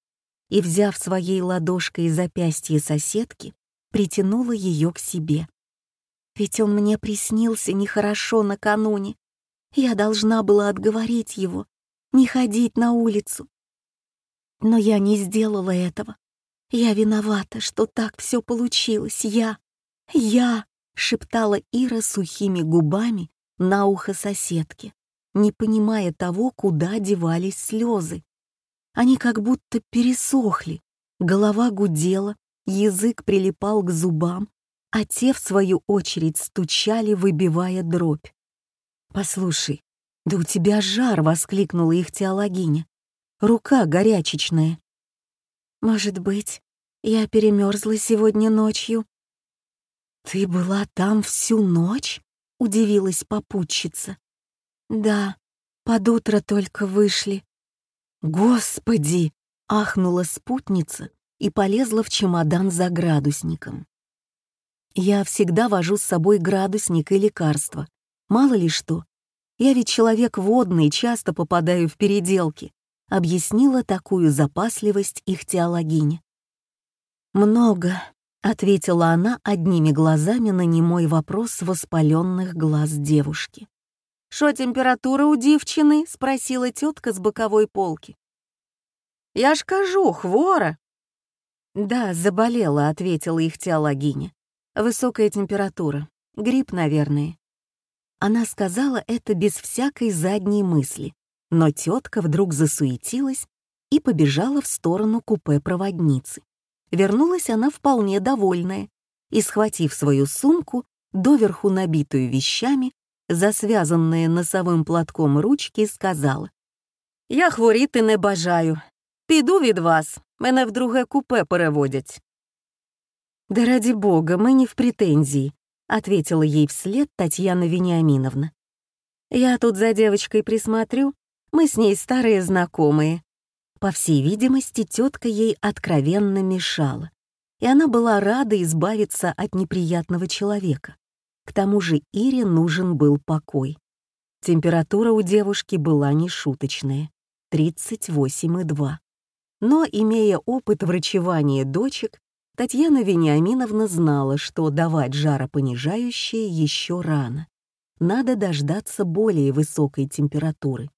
И, взяв своей ладошкой запястье соседки, притянула ее к себе. Ведь он мне приснился нехорошо накануне. Я должна была отговорить его, не ходить на улицу. Но я не сделала этого. Я виновата, что так все получилось, я. «Я!» — шептала Ира сухими губами на ухо соседки, не понимая того, куда девались слезы. Они как будто пересохли, голова гудела, язык прилипал к зубам, а те, в свою очередь, стучали, выбивая дробь. «Послушай, да у тебя жар!» — воскликнула их теологиня. «Рука горячечная». «Может быть, я перемерзла сегодня ночью?» «Ты была там всю ночь?» — удивилась попутчица. «Да, под утро только вышли». «Господи!» — ахнула спутница и полезла в чемодан за градусником. «Я всегда вожу с собой градусник и лекарства. Мало ли что. Я ведь человек водный, часто попадаю в переделки», — объяснила такую запасливость их теологиня. «Много», — ответила она одними глазами на немой вопрос воспаленных глаз девушки. «Шо температура у девчины?» — спросила тетка с боковой полки. «Я ж кажу, хвора!» «Да, заболела», — ответила их теологиня. «Высокая температура. Грипп, наверное». Она сказала это без всякой задней мысли, но тетка вдруг засуетилась и побежала в сторону купе проводницы. Вернулась она вполне довольная и, схватив свою сумку, доверху набитую вещами, за связанные носовым платком ручки, сказала «Я хворіти не бажаю. Піду від вас, мене в друге купе переводять». «Да ради бога, мы не в претензии», — ответила ей вслед Татьяна Вениаминовна. «Я тут за девочкой присмотрю, мы с ней старые знакомые. По всей видимости, тетка ей откровенно мешала, и она была рада избавиться от неприятного человека. К тому же Ире нужен был покой. Температура у девушки была нешуточная — 38,2. Но, имея опыт врачевания дочек, Татьяна Вениаминовна знала, что давать жаропонижающее еще рано. Надо дождаться более высокой температуры,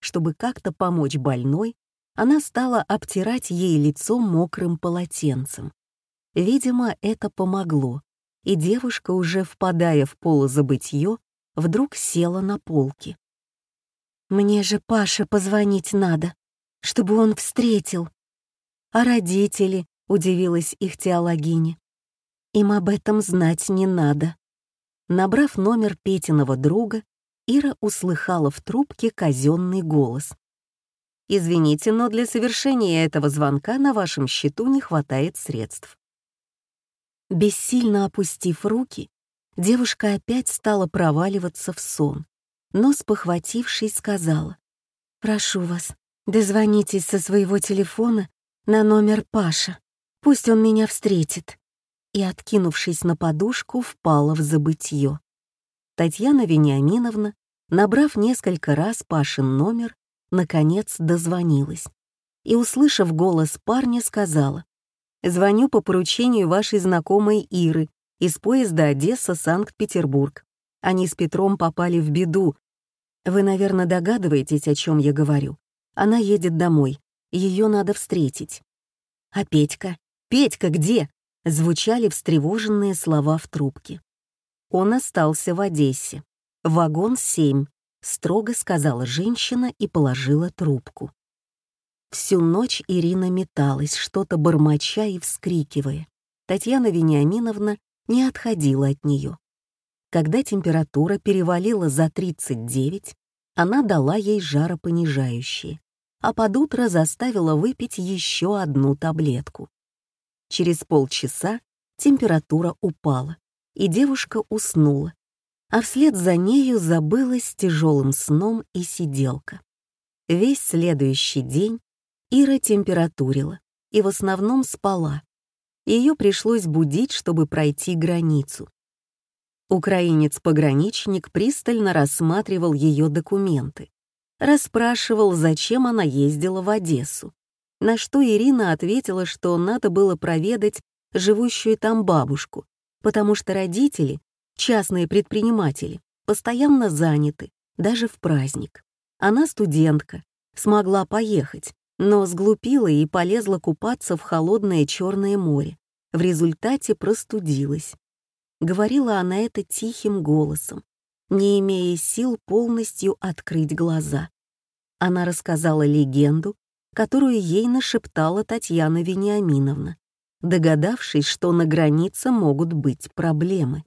чтобы как-то помочь больной она стала обтирать ей лицо мокрым полотенцем. Видимо, это помогло, и девушка, уже впадая в полузабытье, вдруг села на полке. «Мне же Паше позвонить надо, чтобы он встретил». «А родители?» — удивилась их теологиня. «Им об этом знать не надо». Набрав номер Петиного друга, Ира услыхала в трубке казенный голос. Извините, но для совершения этого звонка на вашем счету не хватает средств. Бессильно опустив руки, девушка опять стала проваливаться в сон, но, спохватившись, сказала, «Прошу вас, дозвонитесь со своего телефона на номер Паша, пусть он меня встретит». И, откинувшись на подушку, впала в забытье. Татьяна Вениаминовна, набрав несколько раз Пашин номер, наконец дозвонилась и, услышав голос парня, сказала, «Звоню по поручению вашей знакомой Иры из поезда Одесса-Санкт-Петербург. Они с Петром попали в беду. Вы, наверное, догадываетесь, о чем я говорю. Она едет домой, ее надо встретить». «А Петька? Петька где?» — звучали встревоженные слова в трубке. Он остался в Одессе. Вагон 7, — строго сказала женщина и положила трубку. Всю ночь Ирина металась, что-то бормоча и вскрикивая. Татьяна Вениаминовна не отходила от нее. Когда температура перевалила за 39, она дала ей жаропонижающее, а под утро заставила выпить еще одну таблетку. Через полчаса температура упала, и девушка уснула, а вслед за нею забылась тяжелым сном и сиделка. Весь следующий день Ира температурила и в основном спала. Ее пришлось будить, чтобы пройти границу. Украинец-пограничник пристально рассматривал ее документы, расспрашивал, зачем она ездила в Одессу, на что Ирина ответила, что надо было проведать живущую там бабушку, потому что родители Частные предприниматели постоянно заняты, даже в праздник. Она студентка, смогла поехать, но сглупила и полезла купаться в холодное Черное море. В результате простудилась. Говорила она это тихим голосом, не имея сил полностью открыть глаза. Она рассказала легенду, которую ей нашептала Татьяна Вениаминовна, догадавшись, что на границе могут быть проблемы.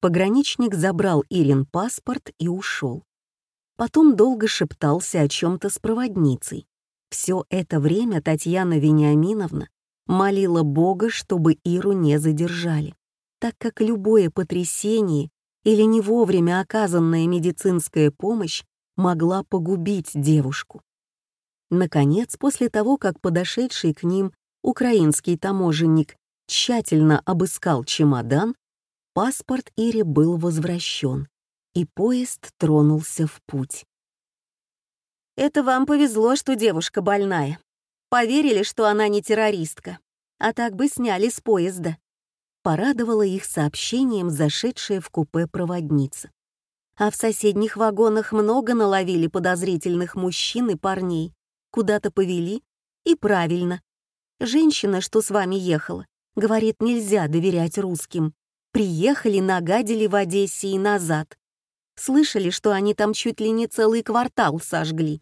Пограничник забрал Ирин паспорт и ушел. Потом долго шептался о чем-то с проводницей. Все это время Татьяна Вениаминовна молила Бога, чтобы Иру не задержали, так как любое потрясение или не вовремя оказанная медицинская помощь могла погубить девушку. Наконец, после того, как подошедший к ним украинский таможенник тщательно обыскал чемодан, паспорт Ире был возвращен, и поезд тронулся в путь. «Это вам повезло, что девушка больная. Поверили, что она не террористка, а так бы сняли с поезда», порадовала их сообщением зашедшая в купе проводница. «А в соседних вагонах много наловили подозрительных мужчин и парней куда-то повели, и правильно. Женщина, что с вами ехала, говорит, нельзя доверять русским. Приехали, нагадили в Одессе и назад. Слышали, что они там чуть ли не целый квартал сожгли.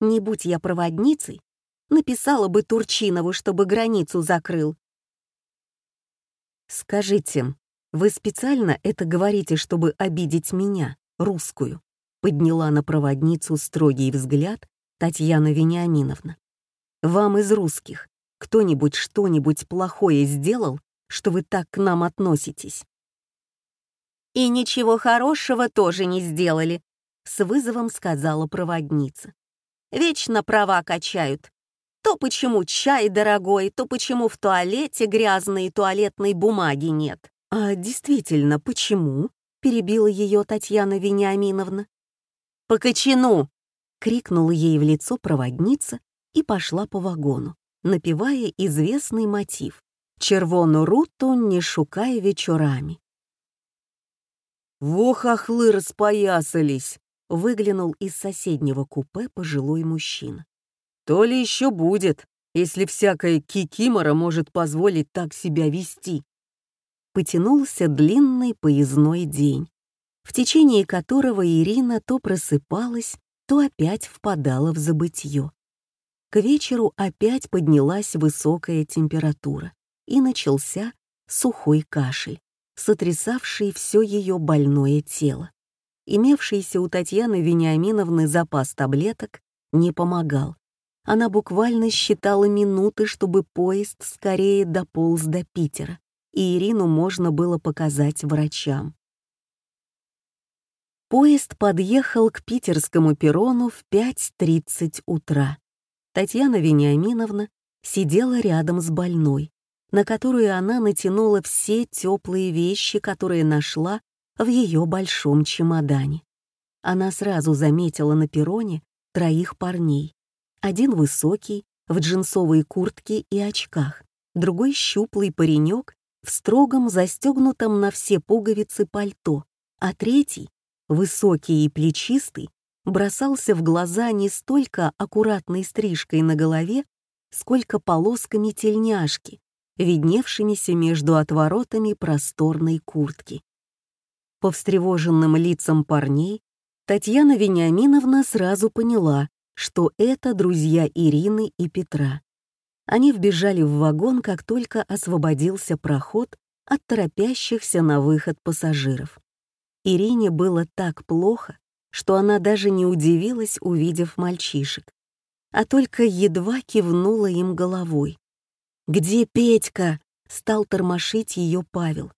Не будь я проводницей, написала бы Турчинову, чтобы границу закрыл. «Скажите, вы специально это говорите, чтобы обидеть меня, русскую?» Подняла на проводницу строгий взгляд Татьяна Вениаминовна. «Вам из русских кто-нибудь что-нибудь плохое сделал, что вы так к нам относитесь?» «И ничего хорошего тоже не сделали», — с вызовом сказала проводница. «Вечно права качают. То почему чай дорогой, то почему в туалете грязной туалетной бумаги нет». «А действительно, почему?» — перебила ее Татьяна Вениаминовна. «По кочану!» крикнула ей в лицо проводница и пошла по вагону, напевая известный мотив «Червону руту не шукай вечерами». «Во хохлы распоясались!» — выглянул из соседнего купе пожилой мужчина. «То ли еще будет, если всякая кикимора может позволить так себя вести». Потянулся длинный поездной день, в течение которого Ирина то просыпалась, то опять впадала в забытье. К вечеру опять поднялась высокая температура, и начался сухой кашель, сотрясавший все ее больное тело. Имевшийся у Татьяны Вениаминовны запас таблеток не помогал. Она буквально считала минуты, чтобы поезд скорее дополз до Питера, и Ирину можно было показать врачам. Поезд подъехал к питерскому перрону в 5.30 утра. Татьяна Вениаминовна сидела рядом с больной, на которую она натянула все теплые вещи, которые нашла в ее большом чемодане. Она сразу заметила на перроне троих парней. Один высокий, в джинсовой куртке и очках, другой щуплый паренек в строгом застегнутом на все пуговицы пальто, а третий высокий и плечистый, бросался в глаза не столько аккуратной стрижкой на голове, сколько полосками тельняшки, видневшимися между отворотами просторной куртки. По встревоженным лицам парней Татьяна Вениаминовна сразу поняла, что это друзья Ирины и Петра. Они вбежали в вагон, как только освободился проход от торопящихся на выход пассажиров. Ирине было так плохо, что она даже не удивилась, увидев мальчишек, а только едва кивнула им головой. «Где Петька?» — стал тормошить ее Павел.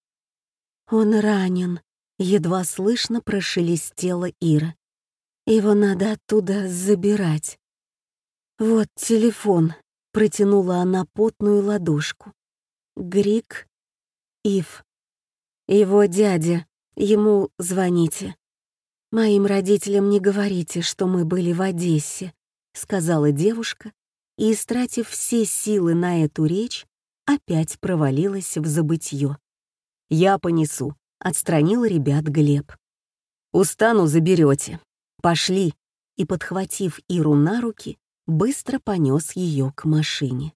«Он ранен», — едва слышно прошелестела Ира. «Его надо оттуда забирать». «Вот телефон», — протянула она потную ладошку. «Грик, Ив, его дядя, Ему звоните. Моим родителям не говорите, что мы были в Одессе, сказала девушка и, истратив все силы на эту речь, опять провалилась в забытье. «Я понесу», — отстранил ребят Глеб. «Устану, заберете. Пошли», и, подхватив Иру на руки, быстро понес ее к машине.